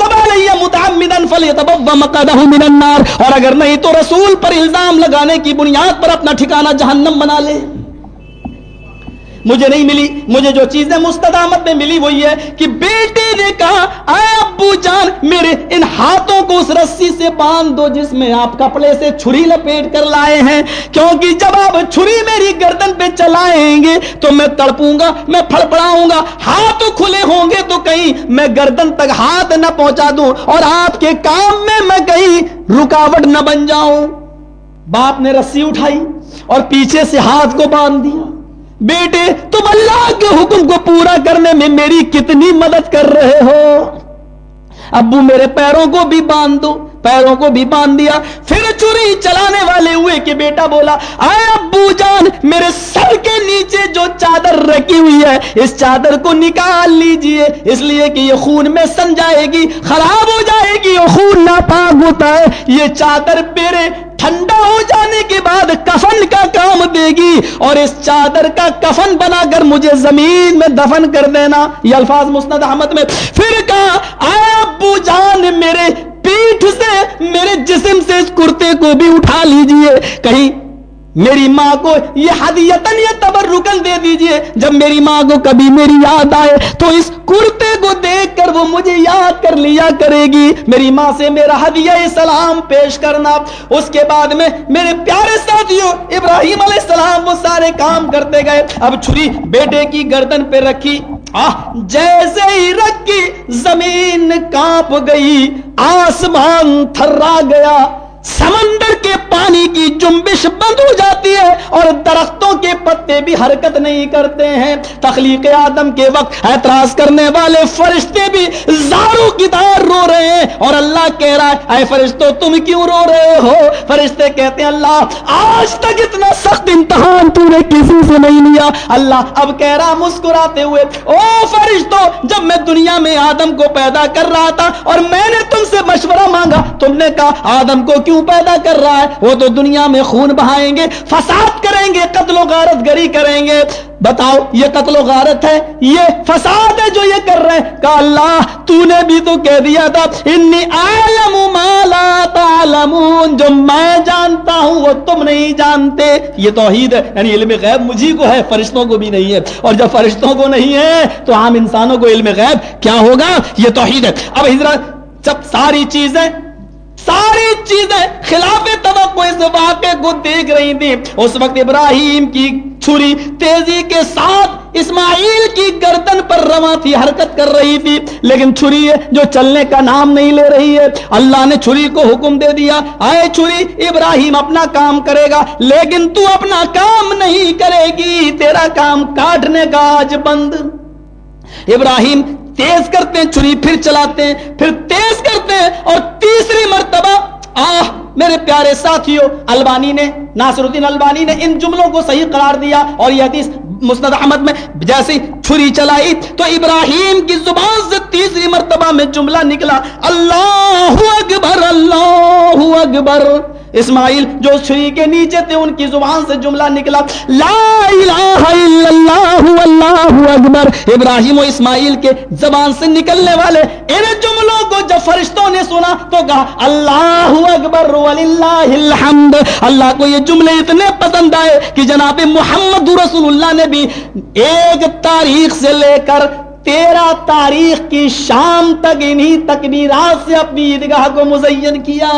Speaker 1: من النار۔ اور اگر نہیں تو رسول پر الزام لگانے کی بنیاد پر اپنا ٹھکانہ جہنم بنا لے۔ مجھے نہیں ملی، مجھے جو چیزیں مستدامت میں ملی وہی ہے کہ بیٹے نے کہا، اے ابو جان، میرے ان ہاتھوں کو اس رسی سے باندھ دو جس میں آپ کپڑے سے چھری لپیٹ کر لائے ہیں۔ کیونکہ جب آپ چھری میری گردن پہ چلائیں گے تو میں تڑپوں گا، میں پھڑ پڑاؤں گا، ہاتھ کھلے ہوں گے تو کہیں میں گردن تک ہاتھ نہ پہنچا دوں اور آپ کے کام میں میں کہیں رکاوٹ نہ بن جاؤں۔ باپ نے رسی اٹھائی اور پیچھے سے ہاتھ کو باندھ دیا۔ بیٹے، تم اللہ کے حکم کو پورا کرنے میں میری کتنی مدد کر رہے ہو؟ ابو، میرے پیروں کو بھی باندھ دو۔ پیروں کو بھی باندھ دیا۔ پھر چوری چلانے والے ہوئے کہ بیٹا بولا، آئے ابو جان، میرے سر کے نیچے جو چادر رکھی ہوئی ہے، اس چادر کو نکال لیجیے۔ اس لیے کہ یہ خون میں سن جائے گی، خراب ہو جائے گی اور خون ناپاک ہوتا ہے۔ یہ چادر میرے ٹھنڈا ہو جانے کے بعد کفن کا کام دے گی اور اس چادر کا کفن بنا کر مجھے زمین میں دفن کر دینا۔ یہ الفاظ مسند احمد میں۔ پھر کہا آئے ابو جان میرے پیٹھ سے، میرے جسم سے اس کرتے کو بھی اٹھا لیجیے۔ کہیں میری ماں کو یہ ہدیتن یہ تبرکن دے دیجیے۔ جب میری ماں کو کبھی میری یاد آئے تو اس کرتے کو دیکھ کر وہ مجھے یاد کر لیا کرے گی۔ میری ماں سے میرا ہدیہ سلام پیش کرنا۔ اس کے بعد میں میرے پیارے ساتھیوں، ابراہیم علیہ السلام وہ سارے کام کرتے گئے۔ اب چھری بیٹے کی گردن پہ رکھی۔ آہ، جیسے ہی رکھی، زمین کانپ گئی، آسمان تھرا گیا۔ سمندر کے پانی کی جنبش بند ہو جاتی ہے اور درختوں کے پتے بھی حرکت نہیں کرتے ہیں۔ تخلیق آدم کے وقت اعتراض کرنے والے فرشتے بھی زاروں کی دار رو رہے ہیں۔ اور اللہ کہہ رہا ہے، اے فرشتوں تم کیوں رو رہے ہو؟ فرشتے کہتے ہیں، اللہ، آج تک اتنا سخت امتحان تو نے کسی سے نہیں لیا۔ اللہ اب کہہ رہا، مسکراتے ہوئے، او فرشتوں جب میں دنیا میں آدم کو پیدا کر رہا تھا اور میں نے تم سے مشورہ مانگا، تم نے کہا، آدم کو کیوں پیدا کر رہا ہے؟ وہ تو دنیا میں خون بہائیں گے۔ فساد کریں گے، قتل و غارت گری کریں گے۔ بتاؤ، یہ قتل و غارت ہے؟ یہ فساد ہے جو یہ کر رہے ہیں؟ کہ اللہ تو نے بھی تو کہہ دیا تھا، انی عالم ما لا تعلمون۔ جو میں جانتا ہوں، وہ تم نہیں جانتے۔ یہ توحید ہے یعنی علم غیب مجھے کو ہے، فرشتوں کو بھی نہیں ہے۔ اور جب فرشتوں کو نہیں ہے، تو عام انسانوں کو علم غیب کیا ہوگا؟ یہ توحید ہے۔ اب حضرت، جب ساری چیزیں ساری چیزیں خلاف توقع اس واقعے کو دیکھ رہی تھی اس وقت ابراہیم کی چھری تیزی کے ساتھ اسماعیل کی گردن پر رواں تھی، حرکت کر رہی تھی، لیکن چھری جو چلنے کا نام نہیں لے رہی ہے، اللہ نے چھری کو حکم دے دیا، آئے چھری، ابراہیم اپنا کام کرے گا، لیکن تو اپنا کام نہیں کرے گی، تیرا کام کاٹنے کا آج بند۔ ابراہیم تیز کرتے ہیں چھری پھر چلاتے ہیں، پھر تیز کرتے ہیں اور تیسری مرتبہ، آہ، میرے پیارے ساتھیوں البانی نے، ناصر الدین البانی نے ان جملوں کو صحیح قرار دیا اور یہ حدیث مسند احمد میں جیسی چھری چلائی۔ تو ابراہیم کی زبان سے تیسری مرتبہ میں جملہ نکلا، اللہ اکبر اللہ اکبر۔ اسماعیل جو چھری کے نیچے تھے، ان کی زبان سے جملہ نکلا، لا الہ الا اللہ اللہ اکبر۔ ابراہیم و اسماعیل کے زبان سے نکلنے والے، ان جملوں کو جب فرشتوں نے سنا تو کہا، اللہ اکبر وللہ الحمد۔ اللہ کو یہ جملے اتنے پسند آئے کہ جناب محمد رسول اللہ نے بھی ایک تاریخ سے لے کر تیرہ تاریخ کی شام تک انہی تکبیرات سے اپنی عیدگاہ کو مزین کیا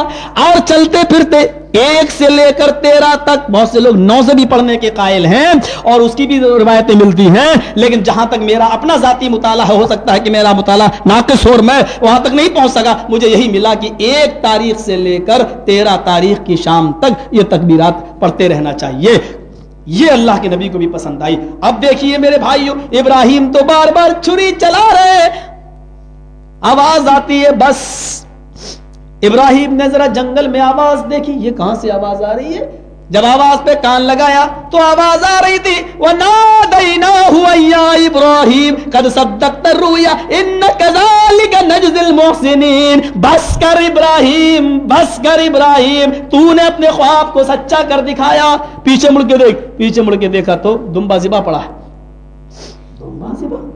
Speaker 1: اور چلتے پھرتے ایک سے لے کر تیرہ تک بہت سے لوگ نو سے بھی پڑھنے کے قائل ہیں اور اس کی بھی روایتیں ملتی ہیں لیکن جہاں تک میرا اپنا ذاتی مطالعہ ہو سکتا ہے کہ میرا مطالعہ ناقص اور میں وہاں تک نہیں پہنچ سکا، مجھے یہی ملا کہ ایک تاریخ سے لے کر تیرہ تاریخ کی شام تک یہ تکبیرات پڑھتے رہنا چاہیے۔ یہ اللہ کے نبی کو بھی پسند آئی۔ اب دیکھیے میرے بھائیوں ابراہیم تو بار بار چھری چلا رہے آواز آتی ہے بس۔ ابراہیم نے ذرا جنگل میں آواز دیکھی، یہ کہاں سے آواز آ رہی ہے؟ جب آواز پہ کان لگایا تو آواز آ رہی تھی، وَنَادَيْنَاهُ اَيَّا ابراہیم قَدْ صَدَّقْتَ الرُّؤْيَا اِنَّ كَذَلِكَ نَجْزِ الْمُحْسِنِينَ۔ بس کر ابراہیم بس کر ابراہیم تو نے اپنے خواب کو سچا کر دکھایا۔ پیچھے مڑ کے دیکھ، پیچھے مڑ کے دیکھا تو دمبا زبا پڑا ہے۔ دمبا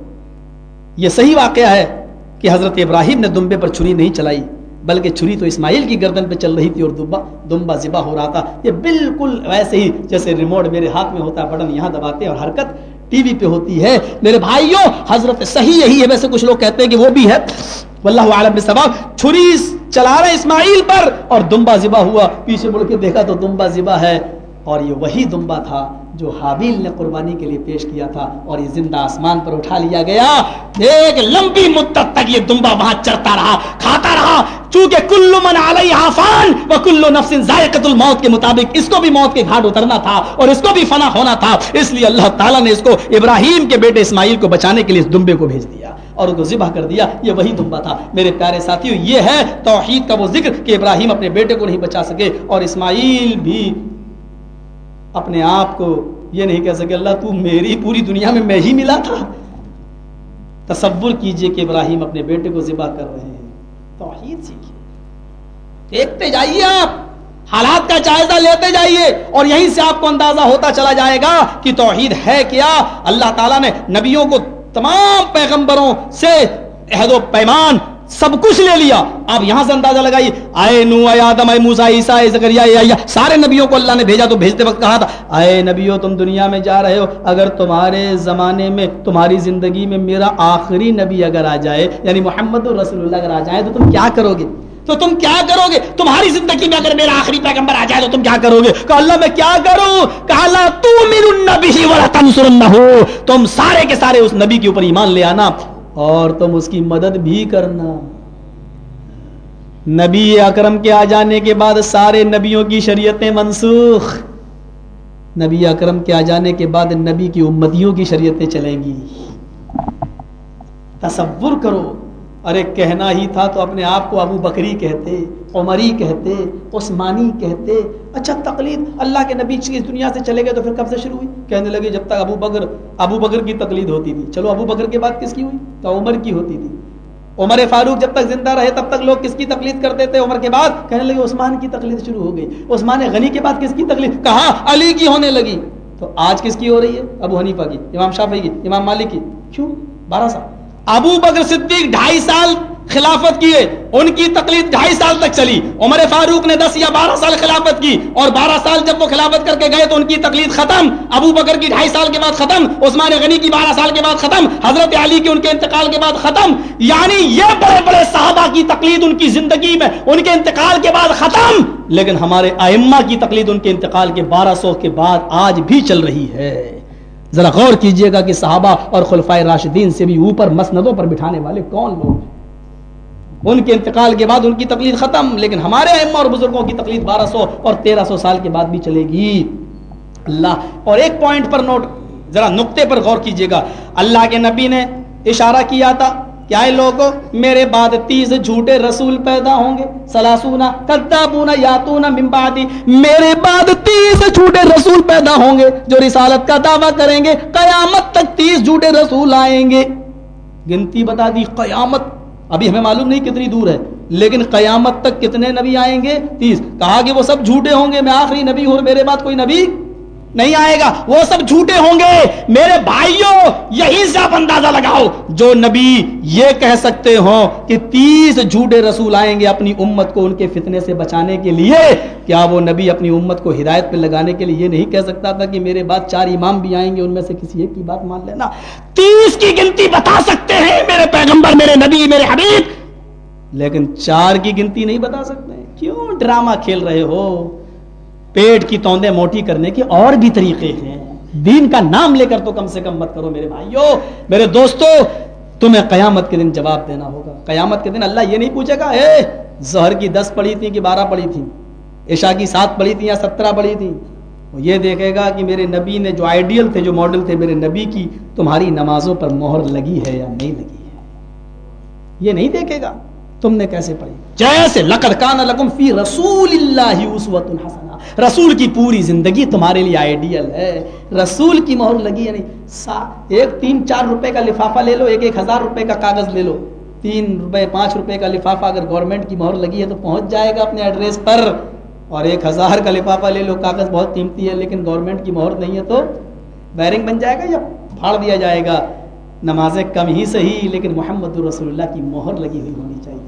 Speaker 1: یہ صحیح واقعہ ہے کہ حضرت ابراہیم نے دمبے پر چھری نہیں چلائی۔ بلکہ چھری تو اسماعیل کی گردن پہ چل رہی تھی اور دبا دمبا ذبح ہو رہا تھا۔ یہ بالکل ویسے ہی جیسے ریموٹ میرے ہاتھ میں ہوتا ہے، بٹن یہاں دباتے ہیں اور حرکت ٹی وی پہ ہوتی ہے۔ میرے بھائیوں، حضرت صحیح یہی ہے۔ ویسے کچھ لوگ کہتے ہیں کہ وہ بھی ہے۔ واللہ عالم بسبب چھری چلا رہے اسماعیل پر اور دمبا ذبح ہوا۔ پیچھے مڑ کے دیکھا تو دمبا ذبح ہے اور یہ وہی دمبا تھا۔ جو حابیل نے قربانی کے لیے پیش کیا تھا اور یہ زندہ آسمان پر اٹھا لیا گیا، ایک لمبی مدت تک یہ دمبا وہاں چرتا رہا، کھاتا رہا، چونکہ کلو من علیہ فان و کلو نفس ذائقت الموت کے مطابق اس کو بھی موت کے گھاٹ اترنا تھا اور اس کو بھی فنا ہونا تھا۔ اس لیے اللہ تعالیٰ نے اس کو ابراہیم کے بیٹے اسماعیل کو بچانے کے لیے اس دمبے کو بھیج دیا اور اس کو ذبح کر دیا۔ یہ وہی دمبا تھا۔ میرے پیارے ساتھیوں یہ ہے توحید کا وہ ذکر کہ ابراہیم اپنے بیٹے کو نہیں بچا سکے اور اسماعیل بھی اپنے آپ کو یہ نہیں کہہ سکے، اللہ تو میری پوری دنیا میں میں ہی ملا تھا۔ تصور کیجیے کہ ابراہیم اپنے بیٹے کو ذبح کر رہے ہیں۔ توحید سیکھیے۔ دیکھتے جائیے آپ۔ حالات کا جائزہ لیتے جائیے اور یہیں سے آپ کو اندازہ ہوتا چلا جائے گا کہ توحید ہے کیا۔ اللہ تعالیٰ نے نبیوں کو تمام پیغمبروں سے عہد و پیمان سب کچھ لے لیا۔ آپ یہاں سے اندازہ لگائیے۔ آئے نو، آئے آدم، آئے موسا عیسا آئے زکریا، آئے سارے نبیوں کو اللہ نے بھیجا تو بھیجتے وقت کہا تھا، آئے نبیوں تم دنیا میں جا رہے ہو۔ اگر تمہارے زمانے میں، تمہاری زندگی میں میرا آخری نبی اگر آ جائے یعنی محمد رسول اللہ اگر آ جائے تو تم کیا کرو گے؟ تو تم کیا کرو گے؟ تمہاری زندگی میں اگر میرا آخری پیغمبر آ جائے تو تم کیا کرو گے؟ کہ اللہ میں کیا کروں؟ کہ اللہ تو میرا نبی ولا تنصرن ہو تم سارے کے سارے اس نبی کے اوپر ایمان لے آنا۔ اور تم اس کی مدد بھی کرنا۔ نبی اکرم کے آ جانے کے بعد سارے نبیوں کی شریعتیں منسوخ۔ نبی اکرم کے آ جانے کے بعد نبی کی امتیوں کی شریعتیں چلیں گی۔ تصور کرو۔ ارے کہنا ہی تھا تو اپنے آپ کو ابو بکری کہتے، عمری کہتے، عثمانی کہتے۔ اچھا تقلید، اللہ کے نبی کی دنیا سے چلے گئے تو پھر کب سے شروع ہوئی؟ کہنے لگے جب تک ابو بکر ابو بکر کی تقلید ہوتی تھی۔ چلو ابو بکر کے بعد کس کی ہوئی؟ تو عمر کی ہوتی تھی۔ عمر فاروق جب تک زندہ رہے تب تک لوگ کس کی تقلید کرتے تھے؟ عمر کے بعد کہنے لگے عثمان کی تقلید شروع ہو گئی۔ عثمان غنی کے بعد کس کی تقلید؟ کہاں علی کی ہونے لگی۔ تو آج کس کی ہو رہی ہے؟ ابو حنیفہ کی، امام شافعی کی، امام مالک کی۔ کیوں؟ بارہ سال۔ ابو بکر صدیق ڈھائی سال خلافت کیے، ان کی تقلید ڈھائی سال تک چلی۔ عمر فاروق نے دس یا بارہ سال خلافت کی اور بارہ سال جب وہ خلافت کر کے گئے تو ان کی تقلید ختم۔ ابو بکر کی ڈھائی سال کے بعد ختم، عثمان غنی کی بارہ سال کے بعد ختم، حضرت علی کی ان کے انتقال کے بعد ختم۔ یعنی یہ بڑے بڑے صحابہ کی تقلید ان کی زندگی میں ان کے انتقال کے بعد ختم۔ لیکن ہمارے ائمہ کی تقلید ان کے انتقال کے بارہ سو کے بعد آج بھی چل رہی ہے۔ ذرا غور کیجیے گا کہ صحابہ اور خلفائے راشدین سے بھی اوپر مسندوں پر بٹھانے والے کون لوگ ہیں؟ ان کے انتقال کے بعد ان کی تقلید ختم، لیکن ہمارے اما اور بزرگوں کی تقلید بارہ سو اور تیرہ سو سال کے بعد بھی چلے گی۔ اللہ، اور ایک پوائنٹ پر نوٹ ذرا نقطے پر غور کیجیے گا۔ اللہ کے نبی نے اشارہ کیا تھا کیا لوگوں میرے بعد تیز جھوٹے رسول پیدا ہوں گے؟ سلاسونا کتابونا یاتونا، من بعدی۔ میرے بعد تیز جھوٹے رسول پیدا ہوں گے جو رسالت کا دعویٰ کریں گے، قیامت تک تیز جھوٹے رسول آئیں گے۔ گنتی بتا دی، قیامت۔ ابھی ہمیں معلوم نہیں کتنی دور ہے، لیکن قیامت تک کتنے نبی آئیں گے؟ تیس کہا کہ وہ سب جھوٹے ہوں گے، میں آخری نبی ہوں میرے بعد کوئی نبی؟ نہیں آئے گا، وہ سب جھوٹے ہوں گے۔ میرے بھائیوں، یہی سے آپ اندازہ لگاؤ۔ جو نبی یہ کہہ سکتے ہوں کہ تیس جھوٹے رسول آئیں گے اپنی امت کو ان کے فتنے سے بچانے کے لیے، کیا وہ نبی اپنی امت کو ہدایت پہ لگانے کے لیے یہ نہیں کہہ سکتا تھا کہ میرے بعد چار امام بھی آئیں گے، ان میں سے کسی ایک کی بات مان لینا۔ تیس کی گنتی بتا سکتے ہیں میرے پیغمبر، میرے نبی، میرے حبیب۔ لیکن چار کی گنتی نہیں بتا سکتے۔ کیوں ڈرامہ کھیل رہے ہو؟ پیٹ کی توندے موٹی کرنے کے اور بھی طریقے ہیں۔ دین کا نام لے کر تو کم سے کم مت کرو میرے بھائیو۔ میرے دوستو، تمہیں قیامت کے دن جواب دینا ہوگا۔ قیامت کے دن اللہ یہ نہیں پوچھے گا، اے، زہر کی دس پڑی تھی کہ بارہ پڑی تھی؟ عشاء کی سات پڑی تھی یا سترہ پڑی تھی؟ وہ یہ دیکھے گا کہ میرے نبی نے جو آئیڈیل تھے، جو ماڈل تھے میرے نبی کی، تمہاری نمازوں پر مہر لگی ہے یا نہیں لگی ہے؟ یہ نہیں دیکھے گا۔ تم نے کیسے پڑھی؟ جیسے لقد کان لکم فی رسول اللہ اسوۃ الحسنہ رسول کی پوری زندگی تمہارے لیے آئیڈیل ہے۔ رسول کی مہر لگی یعنی ہے نہیں ایک تین چار روپے کا لفافہ لے لو، ایک ایک ہزار روپے کا کاغذ لے لو۔ تین روپے، پانچ روپے کا لفافہ اگر گورنمنٹ کی مہر لگی ہے تو پہنچ جائے گا اپنے ایڈریس پر۔ اور ایک ہزار کا لفافہ لے لو، کاغذ بہت قیمتی ہے، لیکن گورنمنٹ کی مہر نہیں ہے تو بیرنگ بن جائے گا یا پھاڑ دیا جائے گا۔ نمازیں کم ہی صحیح، لیکن محمد رسول اللہ کی مہر لگی ہوئی ہونی چاہیے۔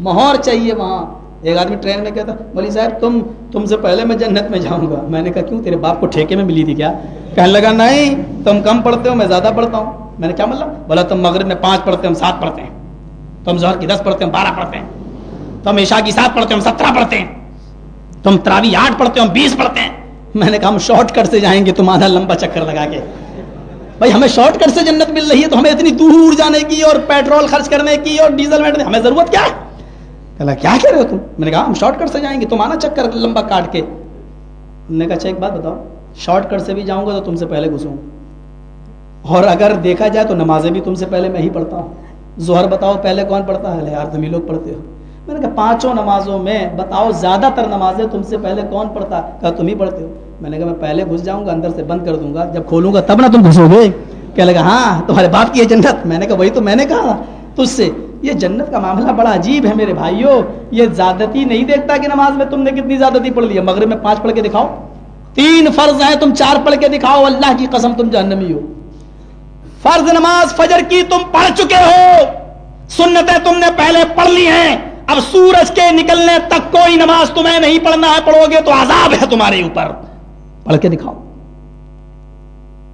Speaker 1: مہور چاہیے وہاں۔ ایک آدمی ٹرین میں کہتا مولی صاحب، تم تم سے پہلے میں جنت میں جاؤں گا۔ میں نے کہا، کیوں؟ تیرے باپ کو ٹھیکے میں ملی تھی کیا؟ کہنے لگا، نہیں، تم کم پڑھتے ہو، میں زیادہ پڑھتا ہوں۔ میں نے کیا مطلب بولا، تم مغرب میں پانچ پڑھتے ہم سات پڑھتے ہیں۔ تم ظہر کی دس پڑھتے ہم بارہ پڑھتے ہیں۔ تم عشاء کی سات پڑھتے ہم سترہ پڑھتے ہیں۔ تم تراوی آٹھ پڑھتے ہو، ہم بیس پڑھتے ہیں۔ میں نے کہا، ہم شارٹ کٹ سے جائیں گے، تم آدھا لمبا چکر لگا کے۔ بھائی، ہمیں شارٹ کٹ سے جنت مل رہی ہے، تو ہمیں اتنی دور جانے کی اور پیٹرول خرچ کرنے کی اور ڈیزل میں ہمیں ضرورت کیا ہے؟ کہا کیا کہہ رہے ہو تم؟ میں نے کہا، ہم شارٹ کٹ سے جائیں گے، تم آنا چکر لمبا کاٹ کے۔ نے کہا اچھا ایک بات بتاؤ شارٹ کٹ سے بھی جاؤں گا تو تم سے پہلے گھسوں اور اگر دیکھا جائے تو نمازیں بھی تم سے پہلے میں ہی پڑھتا ہوں۔ ظہر بتاؤ پہلے کون پڑھتا ہے؟ یار تم ہی لوگ پڑھتے ہو۔ میں نے کہا، پانچوں نمازوں میں بتاؤ زیادہ تر نمازیں تم سے پہلے کون پڑھتا کہا، تم ہی پڑھتے ہو۔ میں نے کہا، میں پہلے گھس جاؤں گا، اندر سے بند کر دوں گا، جب کھولوں گا تب نہ تم گھسو گے۔ کہنے لگا ہاں تمہارے باپ کی ہے جنت۔ میں نے کہا، وہی تو میں نے کہا تجھ سے۔ یہ جنت کا معاملہ بڑا عجیب ہے میرے بھائیوں یہ زیادتی نہیں دیکھتا کہ نماز میں تم نے کتنی زیادتی پڑھ لی ہے۔ مغرب میں پانچ پڑھ کے دکھاؤ۔ تین فرض ہیں تم چار پڑھ کے دکھاؤ، اللہ کی قسم تم جہنمی ہو۔ فرض نماز فجر کی تم پڑھ چکے ہو۔ سنتیں تم نے پہلے پڑھ لی ہیں۔ اب سورج کے نکلنے تک کوئی نماز تمہیں نہیں پڑھنا ہے، پڑھو گے تو عذاب ہے تمہارے اوپر۔ پڑھ کے دکھاؤ۔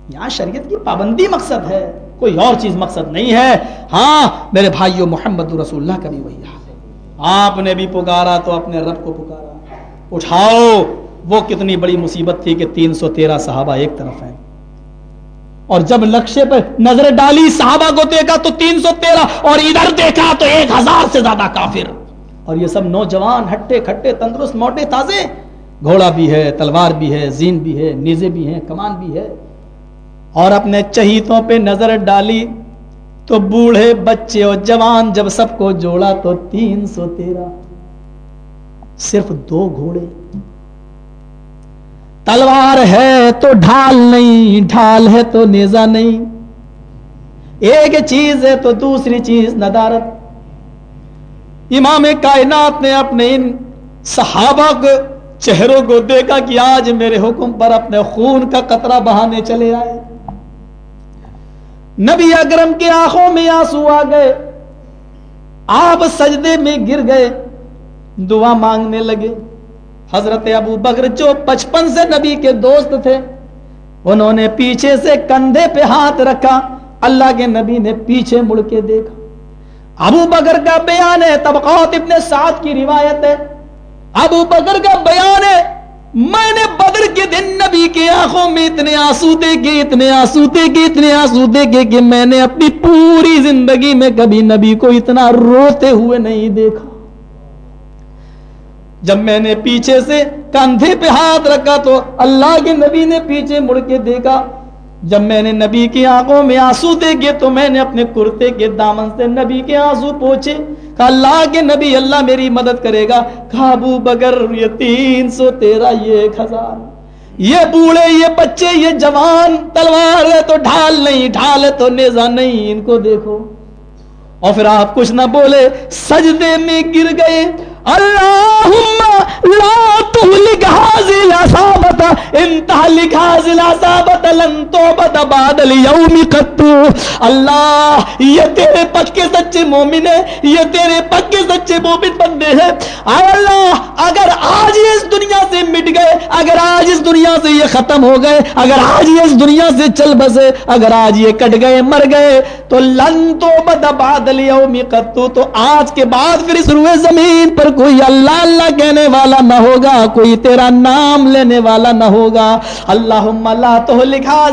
Speaker 1: یہاں شریعت کی پابندی مقصد ہے۔ کوئی اور چیز مقصد نہیں ہے۔ ہاں میرے بھائیوں محمد رسول اللہ کا بھی وہی حال۔ ہے آپ نے بھی پکارا تو اپنے رب کو پکارا۔ اٹھاؤ، وہ کتنی بڑی مصیبت تھی کہ تین سو تیرہ صحابہ ایک طرف ہیں۔ اور جب لکشے پہ نظر ڈالی صحابہ کو دیکھا تو تین سو تیرہ، اور ادھر دیکھا تو ایک ہزار سے زیادہ کافر۔ اور یہ سب نوجوان ہٹے کھٹے، تندرست، موٹے، تازے۔ گھوڑا بھی ہے، تلوار بھی ہے، زین بھی ہے، نیزے بھی ہیں، کمان بھی ہے۔ اور اپنے چہیتوں پہ نظر ڈالی تو بوڑھے بچے اور جوان جب سب کو جوڑا تو تین سو تیرہ۔ صرف دو گھوڑے۔ تلوار ہے تو ڈھال نہیں، ڈھال ہے تو نیزا نہیں۔ ایک چیز ہے تو دوسری چیز ندارت۔ امام کائنات نے اپنے ان صحابہ چہروں کو دیکھا کہ آج میرے حکم پر اپنے خون کا قطرہ بہانے چلے آئے۔ نبی اکرم کی آنکھوں میں آنسو آ گئے۔ آپ سجدے میں گر گئے۔ دعا مانگنے لگے۔ حضرت ابو بکر جو بچپن سے نبی کے دوست تھے، انہوں نے پیچھے سے کندھے پہ ہاتھ رکھا۔ اللہ کے نبی نے پیچھے مڑ کے دیکھا۔ ابو بکر کا بیان ہے، طبقات ابن سعد کی روایت ہے۔ ابو بکر کا بیان ہے میں نے بدر کے دن نبی کے آنکھوں میں اتنے آنسو دیکھے، اتنے آنسو دیکھے، اتنے آنسو دیکھے کہ میں نے اپنی پوری زندگی میں کبھی نبی کو اتنا روتے ہوئے نہیں دیکھا۔ جب میں نے پیچھے سے کندھے پہ ہاتھ رکھا تو اللہ کے نبی نے پیچھے مڑ کے دیکھا۔ جب میں نے نبی کی آنکھوں میں آنسو دیکھے تو میں نے اپنے کرتے کے دامن سے نبی کے آنسو پوچھے، کہا، اللہ کے نبی اللہ میری مدد کرے گا۔ ابو بگر یہ تین سو تیرہ، یہ ایک ہزار۔ یہ بوڑھے، یہ بچے، یہ جوان، تلوار ہے تو ڈھال نہیں، ڈھال ہے تو نیزا نہیں، ان کو دیکھو۔ اور پھر آپ کچھ نہ بولے، سجدے میں گر گئے۔ اللہم لا تهلك هذه العصابة ان تهلك هذه العصابة لن توبت بعد اليوم قط. اللہ، یہ تیرے پکے سچے مومن ہے یہ تیرے پکے سچے مومن بندے ہیں۔ اے اللہ، اگر آج یہ اس دنیا سے مٹ گئے، اگر آج اس دنیا سے یہ ختم ہو گئے، اگر آج یہ اس دنیا سے چل بسے، اگر آج یہ کٹ گئے، مر گئے، تو لن توبت بعد اليوم قط. تو آج کے بعد پھر اس روئے زمین پر کوئی اللہ اللہ کہنے والا نہ ہوگا، کوئی تیرا نام لینے والا نہ ہوگا اللہم اللہ تو لکھا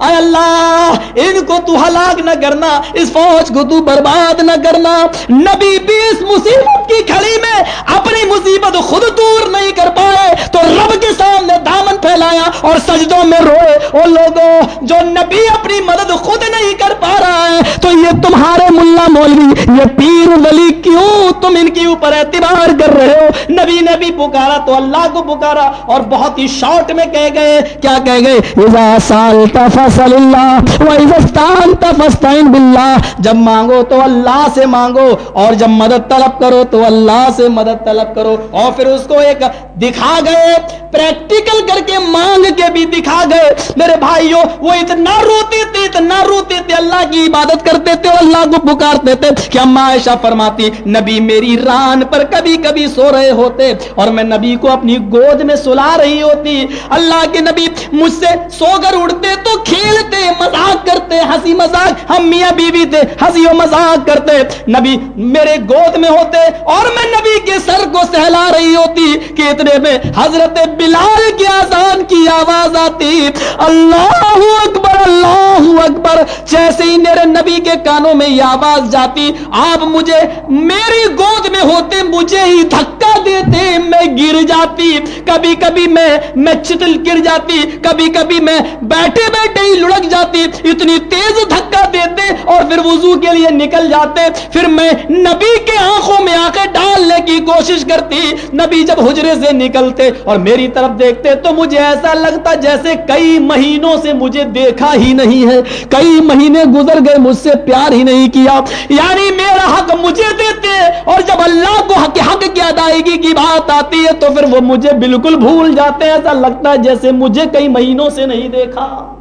Speaker 1: اے اللہ، ان کو تو ہلاک نہ کرنا، اس فوج کو تو برباد نہ کرنا۔ نبی بھی اس مصیبت کی کھڑی میں اپنی مصیبت خود دور نہیں کر پائے۔ تو رب کے سامنے دامن پھیلایا اور سجدوں میں روئے۔ او لوگوں جو نبی اپنی مدد خود نہیں کر پا رہا ہے، تو یہ تمہارے ملا مولوی، یہ پیر ولی کیوں تم ان کے اوپر اعتبار کر رہے ہو؟ نبی نے بھی پکارا تو اللہ کو پکارا اور بہت ہی شوق شارٹ میں کہہ گئے، کیا کہہ گئے؟ اذا سالت فصل اللہ و اذا استعنت فاستعن باللہ. جب مانگو تو اللہ سے مانگو، اور جب مدد طلب کرو تو اللہ سے مدد طلب کرو۔ اور پھر اس کو ایک دکھا گئے پریکٹیکل کر کے مانگ کے بھی دکھا گئے۔ میرے بھائیوں، وہ اتنا روتے تھے، اتنا روتے تھے، اللہ کی عبادت کرتے تھے اور اللہ کو پکارتے تھے کہ اما عائشہ فرماتی، نبی میری ران پر کبھی کبھی سو رہے ہوتے، اور میں نبی کو اپنی گود میں سلا رہی ہوتی۔ اللہ کے نبی مجھ سے سو کر اڑتے تو کھیلتے، مذاق کرتے، ہنسی مذاق۔ ہم میاں بیوی تھے ہنسی و مذاق کرتے۔ نبی میرے گود میں ہوتے اور میں نبی کے سر کو سہلا رہی ہوتی۔ کہ اتنے میں حضرت بلال کی آزان کی آواز آتی۔ اللہ اکبر اللہ اکبر۔ جیسے ہی میرے نبی کے کانوں میں یہ آواز جاتی، آپ مجھے میری گود میں ہوتے، مجھے ہی دھکا دیتے، میں گر جاتی۔ کبھی کبھی میں میں چتل گر جاتی، کبھی کبھی میں بیٹھے بیٹھے ہی لڑک جاتی، اتنی تیز دھکا دیتے اور پھر وضو کے لیے نکل جاتے۔ پھر میں نبی کے آنکھوں میں آنکھیں ڈالنے کی کوشش کرتی۔ نبی جب حجرے سے نکلتے اور میری طرف دیکھتے تو مجھے ایسا لگتا جیسے کئی مہینوں سے مجھے دیکھا ہی نہیں ہے۔ کئی مہینے گزر گئے، مجھ سے پیار ہی نہیں کیا۔ یعنی میرا حق مجھے دیتے اور جب اللہ کو حق حق کی ادائیگی کی بات آتی ہے تو پھر وہ مجھے بالکل بھول جاتے ایسا لگتا ہے جیسے مجھے کئی مہینوں سے نہیں دیکھا۔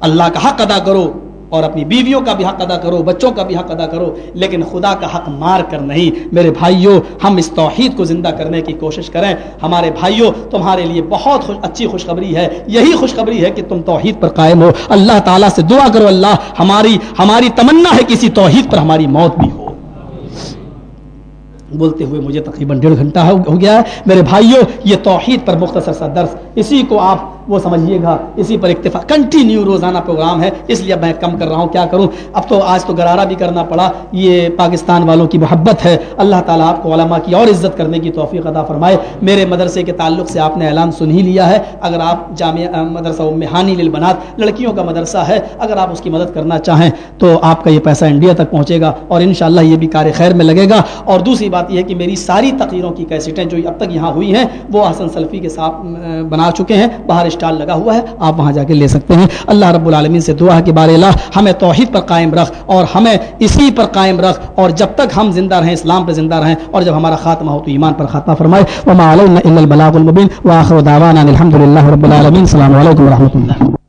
Speaker 1: اللہ کا حق ادا کرو اور اپنی بیویوں کا بھی حق ادا کرو، بچوں کا بھی حق ادا کرو، لیکن خدا کا حق مار کر نہیں۔ میرے بھائیوں ہم اس توحید کو زندہ کرنے کی کوشش کریں۔ ہمارے بھائیوں تمہارے لیے بہت خوش، اچھی خوشخبری ہے۔ یہی خوشخبری ہے کہ تم توحید پر قائم ہو۔ اللہ تعالیٰ سے دعا کرو، اللہ ہماری ہماری تمنا ہے کسی توحید پر ہماری موت بھی ہو۔ بولتے ہوئے مجھے تقریباً ڈیڑھ گھنٹہ ہو گیا ہے۔ میرے بھائیوں یہ توحید پر مختصر سا درس، اسی کو آپ وہ سمجھیے گا، اسی پر اکتفا کنٹینیو روزانہ پروگرام ہے، اس لیے میں کم کر رہا ہوں، کیا کروں؟ اب تو آج تو گرارہ بھی کرنا پڑا، یہ پاکستان والوں کی محبت ہے، اللہ تعالیٰ آپ کو علماء کی اور عزت کرنے کی توفیق ادا فرمائے۔ میرے مدرسے کے تعلق سے آپ نے اعلان سن ہی لیا ہے، اگر آپ جامعہ مدرسہ امہانی للبنات لڑکیوں کا مدرسہ ہے، اگر آپ اس کی مدد کرنا چاہیں تو آپ کا یہ پیسہ انڈیا تک پہنچے گا اور انشاءاللہ یہ بھی کار خیر میں لگے گا۔ اور دوسری بات یہ ہے کہ میری ساری تقریروں کی کیسٹیں جو اب تک یہاں ہوئی ہیں، وہ حسن سلفی کے ساتھ بنا چکے ہیں باہر اسٹال لگا ہوا ہے، آپ وہاں جا کے لے سکتے ہیں۔ اللہ رب العالمین سے دعا کہ بار اللہ ہمیں توحید پر قائم رکھ اور ہمیں اسی پر قائم رکھ اور جب تک ہم زندہ رہیں، اسلام پہ زندہ رہیں اور جب ہمارا خاتمہ ہو تو ایمان پر خاتمہ فرمائے۔ وما علینا الا البلاغ المبین واخر دعوانا الحمد للہ رب العالمین السلام علیکم ورحمۃ اللہ